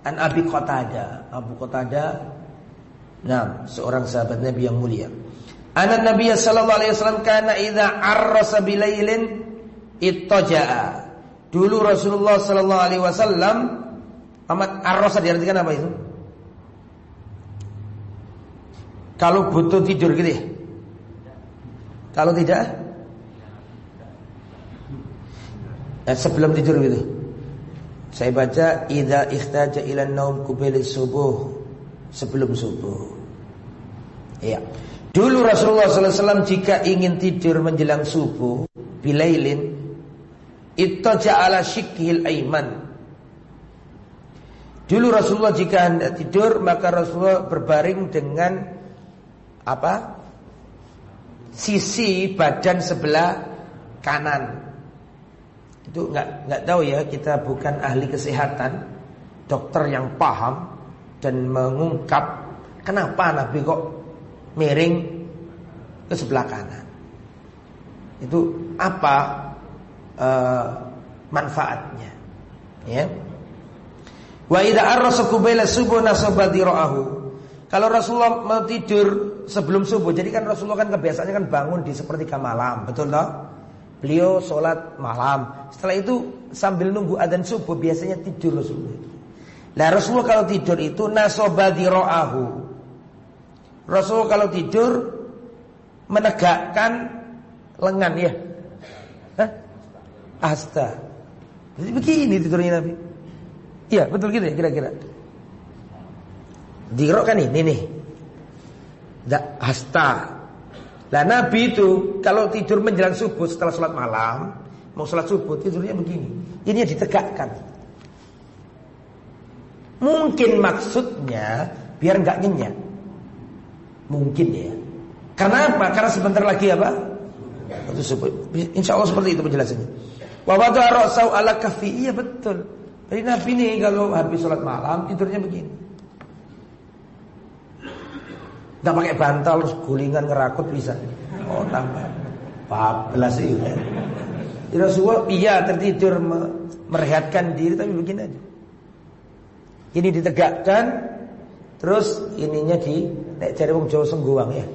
An Abi Qatada. Abu Qatada Nah, seorang sahabat Nabi yang mulia. Anak Nabi sallallahu alaihi wasallam kana idza arrasa bilailin ittaja'a. Dulu Rasulullah sallallahu alaihi wasallam amat arrasa diartikan apa itu? Kalau butuh tidur gitu ya? Kalau tidak eh, sebelum tidur gitu. Saya baca idza ihtaja ila naum kubili subuh sebelum subuh. Iya. Dulu Rasulullah SAW jika ingin tidur menjelang subuh, bilailin, itu ja'ala syikhil aiman. Dulu Rasulullah jika hendak tidur, maka Rasulullah berbaring dengan apa? Sisi badan sebelah kanan. Itu nggak nggak tahu ya, kita bukan ahli kesehatan, dokter yang paham dan mengungkap kenapa Nabi kok miring ke sebelah kanan. Itu apa uh, manfaatnya? Ya. Wa idza arrasa qabila subuh nasaba Kalau Rasulullah mau tidur sebelum subuh, jadi kan Rasulullah kan kebiasaannya kan bangun di sepertiga malam, betul toh? Beliau sholat malam. Setelah itu sambil nunggu adzan subuh biasanya tidur Rasulullah. Nah Rasulullah kalau tidur itu nasaba Rasul kalau tidur menegakkan lengan ya. Hah? Asta. Jadi begini tidurnya Nabi. Iya, betul gitu ya kira-kira. Dirok kan ini nih. Da, Lah Nabi itu kalau tidur menjelang subuh setelah sholat malam, mau sholat subuh tidurnya begini. Ini ditegakkan. Mungkin maksudnya biar nggak nyenyak. Mungkin ya. Karena apa? Karena sebentar lagi apa? Insya Allah seperti itu penjelasannya. Wawadu arasau ala kafi iya betul. Jadi Nabi ini kalau habis sholat malam tidurnya begini. Tidak pakai bantal, terus gulingan ngerakut bisa. Oh tambah. 14 sih ya. Rasulullah iya tertidur merehatkan diri tapi begini aja. Ini ditegakkan Terus ininya di nek cari wong Jawa sengguang ya.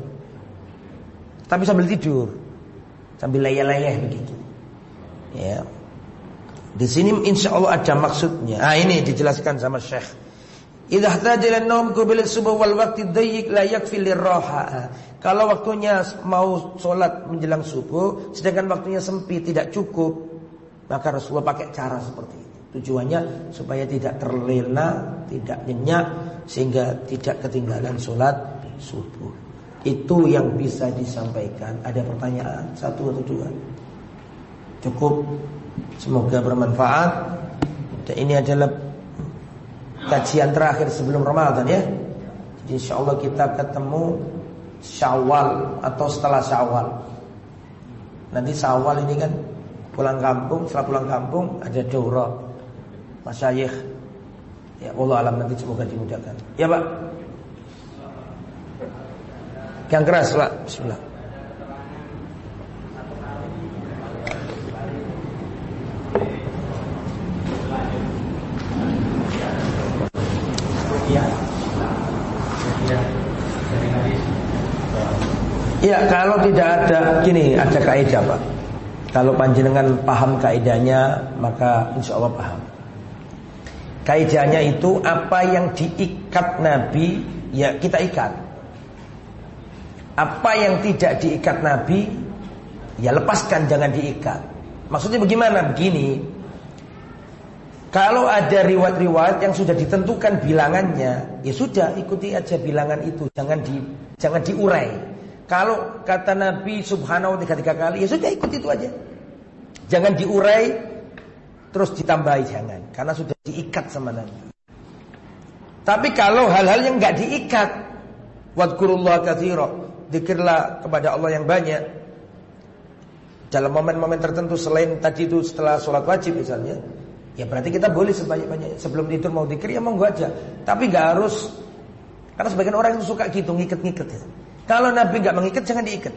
Tapi sambil tidur. Sambil layah-layah begitu. Ya. Di sini insya Allah ada maksudnya. Ah ini dijelaskan sama Syekh. Idza ihtaja naum qabla subuh wal waqti dayyiq la yakfi lirraha. Kalau waktunya mau sholat menjelang subuh, sedangkan waktunya sempit tidak cukup, maka Rasulullah pakai cara seperti itu. Tujuannya supaya tidak terlena, tidak nyenyak, sehingga tidak ketinggalan sholat subuh. Itu yang bisa disampaikan. Ada pertanyaan satu atau dua? Cukup. Semoga bermanfaat. Dan ini adalah kajian terakhir sebelum Ramadan ya. Jadi insya Allah kita ketemu Syawal atau setelah Syawal. Nanti Syawal ini kan pulang kampung, setelah pulang kampung ada daurah masyayikh Ya Allah alam nanti semoga dimudahkan. Ya Pak. Yang keras Pak. Bismillah. Ya kalau tidak ada gini ada kaidah pak. Kalau panjenengan paham kaidahnya maka insya Allah paham. Kaidahnya itu apa yang diikat Nabi ya kita ikat. Apa yang tidak diikat Nabi ya lepaskan jangan diikat. Maksudnya bagaimana? Begini. Kalau ada riwayat-riwayat yang sudah ditentukan bilangannya, ya sudah ikuti aja bilangan itu, jangan di jangan diurai. Kalau kata Nabi Subhanahu tiga tiga kali, ya sudah ikuti itu aja. Jangan diurai, terus ditambahi jangan karena sudah diikat sama Nabi. Tapi kalau hal-hal yang nggak diikat, wadkurullah katsira, zikirlah kepada Allah yang banyak. Dalam momen-momen tertentu selain tadi itu setelah sholat wajib misalnya, ya berarti kita boleh sebanyak-banyaknya. Sebelum tidur mau dikir ya monggo aja. Tapi nggak harus karena sebagian orang itu suka gitu ngikat-ngikat ya. Kalau Nabi nggak mengikat jangan diikat.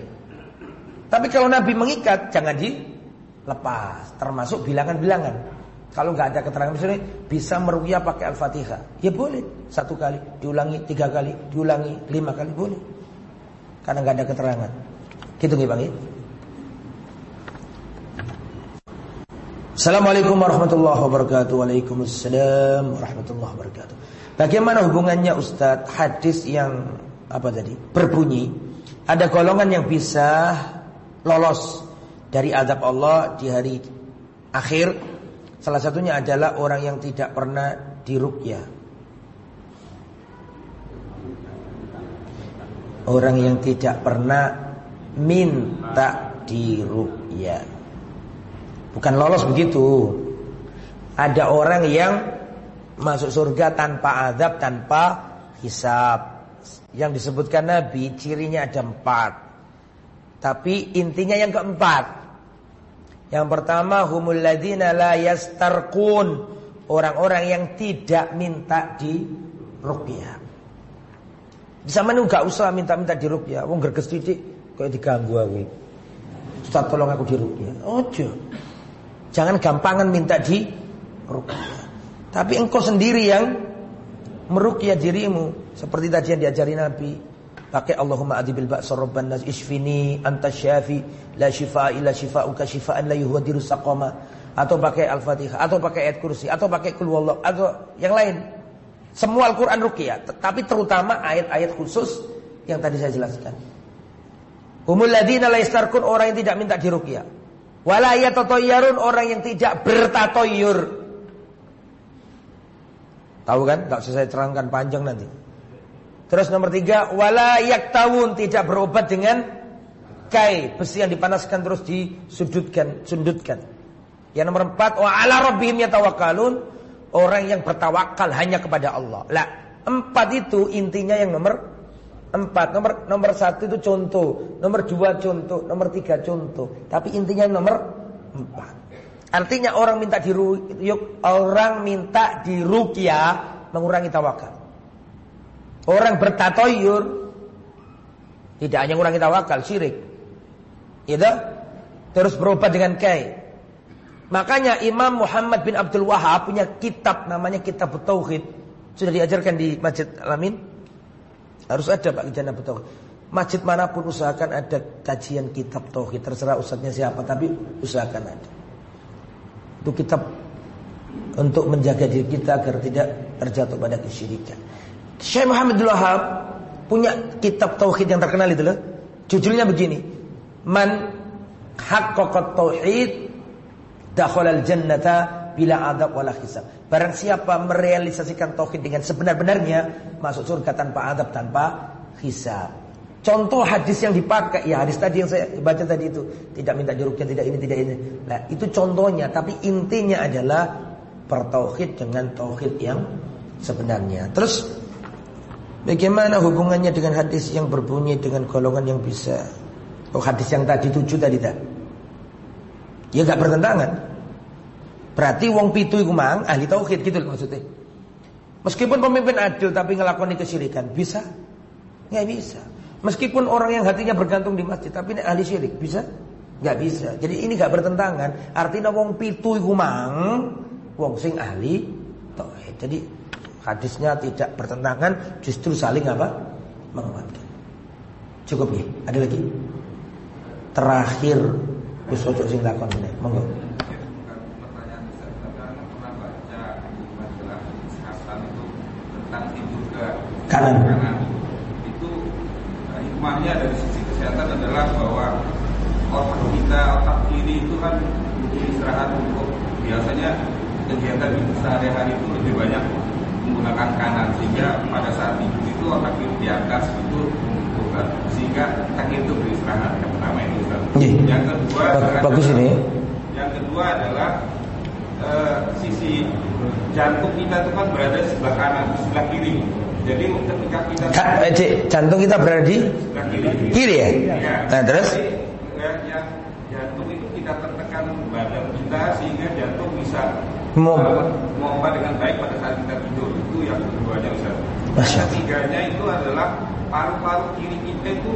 Tapi kalau Nabi mengikat jangan di lepas termasuk bilangan-bilangan Kalau nggak ada keterangan misalnya bisa meruya pakai Al-Fatihah, ya boleh satu kali, diulangi tiga kali, diulangi lima kali boleh. Karena nggak ada keterangan. Gitu nih bang ya. Assalamualaikum warahmatullahi wabarakatuh. Waalaikumsalam warahmatullahi wabarakatuh. Bagaimana hubungannya Ustadz hadis yang apa tadi berbunyi ada golongan yang bisa lolos dari azab Allah di hari akhir Salah satunya adalah orang yang tidak pernah diruqyah. Orang yang tidak pernah minta diruqyah. Bukan lolos begitu. Ada orang yang masuk surga tanpa azab, tanpa hisab. Yang disebutkan Nabi cirinya ada empat. Tapi intinya yang keempat yang pertama humul ladina la yastarqun. Orang-orang yang tidak minta di ruqyah. Bisa mana enggak usah minta-minta di ruqyah. Wong greges titik kayak diganggu aku. Ustaz tolong aku di ruqyah. Ojo. Jangan gampangan minta di ruqyah. Tapi engkau sendiri yang meruqyah dirimu seperti tadi yang diajari Nabi. Pakai Allahumma adibil ba'sa rabban nas isfini anta syafi la shifa illa shifauka shifaan la yuhadiru saqama atau pakai Al-Fatihah atau pakai ayat kursi atau pakai kul wallah atau yang lain. Semua Al-Qur'an ruqyah, tapi terutama ayat-ayat khusus yang tadi saya jelaskan. Humul ladina la yastarkun orang yang tidak minta diruqyah. Wala yatatayyarun orang yang tidak bertatoyur. Tahu kan? Tak usah saya terangkan panjang nanti. Terus nomor tiga, wala yaktawun tidak berobat dengan kai besi yang dipanaskan terus disudutkan, sundutkan. Yang nomor empat, wa ala yatawakkalun orang yang bertawakal hanya kepada Allah. Lah, empat itu intinya yang nomor empat. Nomor nomor satu itu contoh, nomor dua contoh, nomor tiga contoh. Tapi intinya nomor empat. Artinya orang minta diruyuk, orang minta dirukyah mengurangi tawakal. Orang bertatoyur tidak hanya ngurangi tawakal, syirik. Itu terus berobat dengan kai. Makanya Imam Muhammad bin Abdul Wahab punya kitab namanya Kitab Tauhid. Sudah diajarkan di Masjid Alamin. Harus ada Pak Kijana Tauhid. Masjid mana pun usahakan ada kajian kitab tauhid, terserah ustadznya siapa tapi usahakan ada. Itu kitab untuk menjaga diri kita agar tidak terjatuh pada kesyirikan. Syekh Muhammad Wahab punya kitab tauhid yang terkenal itu loh. Judulnya begini. Man haqqaqat tauhid dakhala al-jannata bila adab wala hisab. Barang siapa merealisasikan tauhid dengan sebenar-benarnya masuk surga tanpa adab, tanpa hisab. Contoh hadis yang dipakai, ya hadis tadi yang saya baca tadi itu tidak minta jeruknya, tidak ini, tidak ini. Nah, itu contohnya, tapi intinya adalah bertauhid dengan tauhid yang sebenarnya. Terus Bagaimana hubungannya dengan hadis yang berbunyi dengan golongan yang bisa Oh hadis yang tadi tujuh tadi tak Ya gak bertentangan Berarti wong pitu iku mang ahli tauhid gitu loh maksudnya Meskipun pemimpin adil tapi ngelakoni kesyirikan Bisa? Gak bisa Meskipun orang yang hatinya bergantung di masjid Tapi ahli syirik Bisa? Gak bisa Jadi ini gak bertentangan Artinya wong pitu iku mang Wong sing ahli tauhid Jadi Hadisnya tidak bertentangan, justru saling apa? Menguatkan. Cukup ya? Ada lagi? Terakhir wis ojo sing lakon Monggo. Kanan. Kanan. Itu eh, hikmahnya dari sisi kesehatan adalah bahwa otak kita, otak kiri itu kan istirahat untuk biasanya kegiatan sehari-hari itu lebih banyak menggunakan kanan sehingga pada saat tidur itu otak kiri di atas itu bukan sehingga otak itu beristirahat yang pertama itu Yeah. yang kedua bagus ini yang kedua adalah uh, sisi jantung kita itu kan berada di sebelah kanan di sebelah kiri jadi ketika kita Ka, eh, jantung kita berada di kiri kiri ya, ya. nah terus Jadi, ya, yang jantung itu kita tertekan badan kita sehingga jantung bisa Mau- uh, memompa dengan baik pada saat kita tidur itu yang keduanya Ustaz. Masya Yang ketiganya itu adalah paru-paru kiri kita itu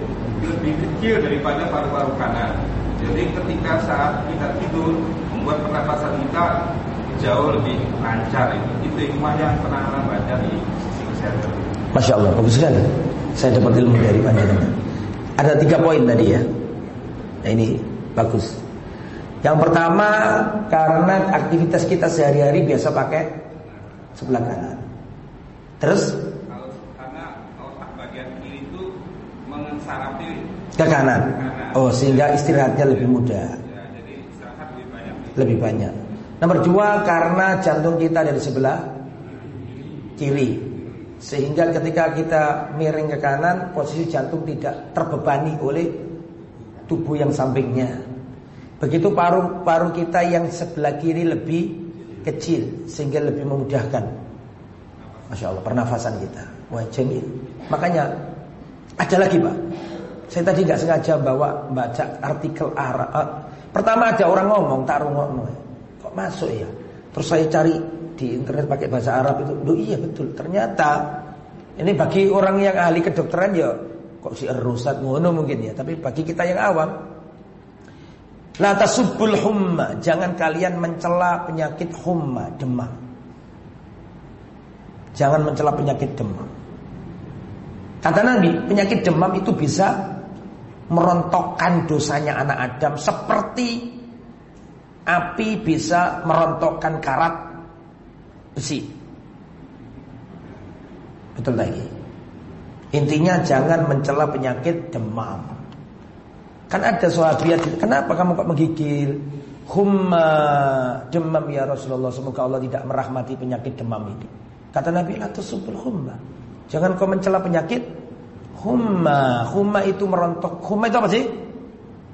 lebih kecil daripada paru-paru kanan. Jadi ketika saat kita tidur membuat pernapasan kita jauh lebih lancar itu. Itu hikmah yang pernah anda baca di sisi kesehatan. Masya Allah, bagus sekali. Saya dapat ilmu dari panjenengan. Ada tiga poin tadi ya. Nah ini bagus. Yang pertama karena aktivitas kita sehari-hari biasa pakai sebelah kanan. Terus Kalau karena otak bagian kiri itu mensarapi ke kanan. Oh sehingga istirahatnya lebih mudah, ya, jadi istirahat lebih banyak. lebih banyak. Nomor dua karena jantung kita dari sebelah kiri, sehingga ketika kita miring ke kanan posisi jantung tidak terbebani oleh tubuh yang sampingnya. Begitu paru-paru kita yang sebelah kiri lebih kecil sehingga lebih memudahkan. Masya Allah pernafasan kita. Wah jamil. Makanya ada lagi pak. Saya tadi nggak sengaja bawa baca artikel Arab. Eh, pertama ada orang ngomong, taruh ngomong. Kok masuk ya? Terus saya cari di internet pakai bahasa Arab itu. Duh iya betul. Ternyata ini bagi orang yang ahli kedokteran ya kok si erusat ngono mungkin ya. Tapi bagi kita yang awam La tasubbul humma, jangan kalian mencela penyakit humma, demam. Jangan mencela penyakit demam. Kata Nabi, penyakit demam itu bisa merontokkan dosanya anak Adam seperti api bisa merontokkan karat besi. Betul lagi. Intinya jangan mencela penyakit demam. Kan ada sahabat, kenapa kamu kok menggigil? Humma demam ya Rasulullah, semoga Allah tidak merahmati penyakit demam itu. Kata Nabi, la tusubul humma. Jangan kau mencela penyakit humma. Humma itu merontok. Humma itu apa sih?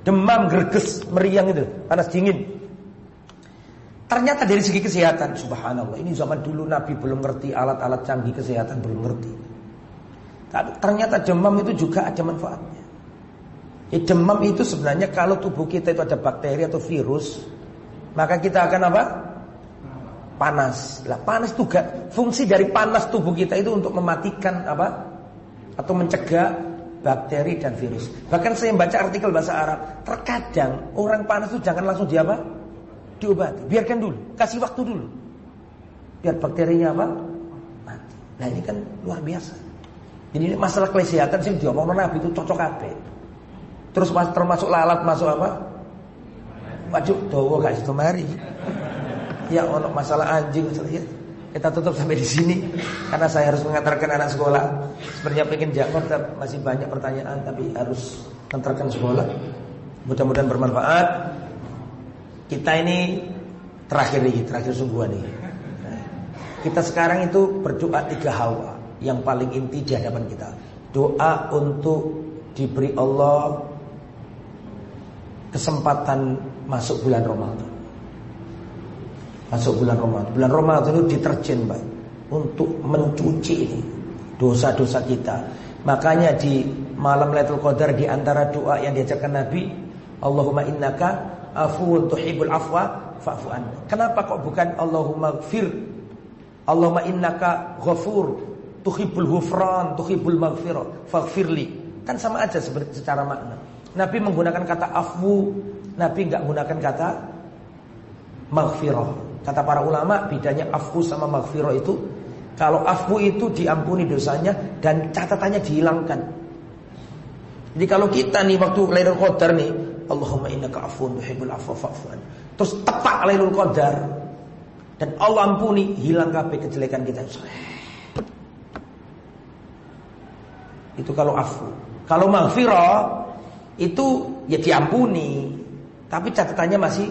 Demam, gerges, meriang itu, panas dingin. Ternyata dari segi kesehatan, subhanallah, ini zaman dulu Nabi belum ngerti alat-alat canggih kesehatan belum ngerti. Tapi ternyata demam itu juga ada manfaatnya. Ya, demam itu sebenarnya kalau tubuh kita itu ada bakteri atau virus, maka kita akan apa? Panas. Lah panas juga fungsi dari panas tubuh kita itu untuk mematikan apa? Atau mencegah bakteri dan virus. Bahkan saya baca artikel bahasa Arab, terkadang orang panas itu jangan langsung di apa? Diobati. Biarkan dulu, kasih waktu dulu. Biar bakterinya apa? Mati. Nah ini kan luar biasa. Ini masalah kesehatan sih diomong Nabi itu cocok apa? Terus termasuk lalat masuk apa? Wajib dowo gak situ mari. Ya ono masalah anjing ya. Kita tutup sampai di sini karena saya harus mengantarkan anak sekolah. Sebenarnya pengen jawab masih banyak pertanyaan tapi harus mengantarkan sekolah. Mudah-mudahan bermanfaat. Kita ini terakhir nih, terakhir sungguhan nih. Kita sekarang itu berdoa tiga hawa yang paling inti di hadapan kita. Doa untuk diberi Allah kesempatan masuk bulan Ramadan. Masuk bulan Ramadan. Bulan Ramadan itu deterjen, Pak, untuk mencuci dosa-dosa kita. Makanya di malam Lailatul Qadar di antara doa yang diajarkan Nabi, Allahumma innaka afuwun tuhibbul afwa fa'fu. Kenapa kok bukan Allahumma gfir? Allahumma innaka ghafur tuhibbul ghufran, tuhibbul maghfirah, faghfirli. Kan sama aja secara makna. Nabi menggunakan kata afu, Nabi nggak menggunakan kata maghfirah. Kata para ulama bedanya afu sama maghfirah itu kalau afu itu diampuni dosanya dan catatannya dihilangkan. Jadi kalau kita nih waktu Lailatul Qadar nih, Allahumma innaka afuwun tuhibbul afwa Terus tepak Lailatul Qadar dan Allah ampuni hilang kabeh kejelekan kita. Itu kalau afu. Kalau maghfirah itu ya diampuni, tapi catatannya masih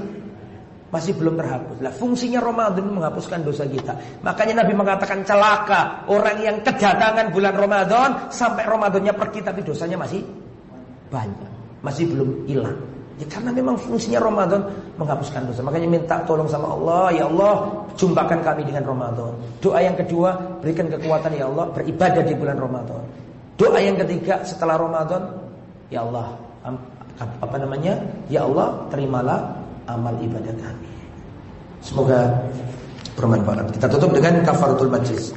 masih belum terhapus. Lah fungsinya Ramadan menghapuskan dosa kita. Makanya Nabi mengatakan celaka orang yang kedatangan bulan Ramadan sampai Ramadannya pergi tapi dosanya masih banyak, masih belum hilang. Ya, karena memang fungsinya Ramadan menghapuskan dosa. Makanya minta tolong sama Allah, ya Allah, jumpakan kami dengan Ramadan. Doa yang kedua, berikan kekuatan ya Allah beribadah di bulan Ramadan. Doa yang ketiga setelah Ramadan, ya Allah, apa namanya? Ya Allah, terimalah amal ibadah kami. Semoga bermanfaat. Kita tutup dengan kafaratul majlis.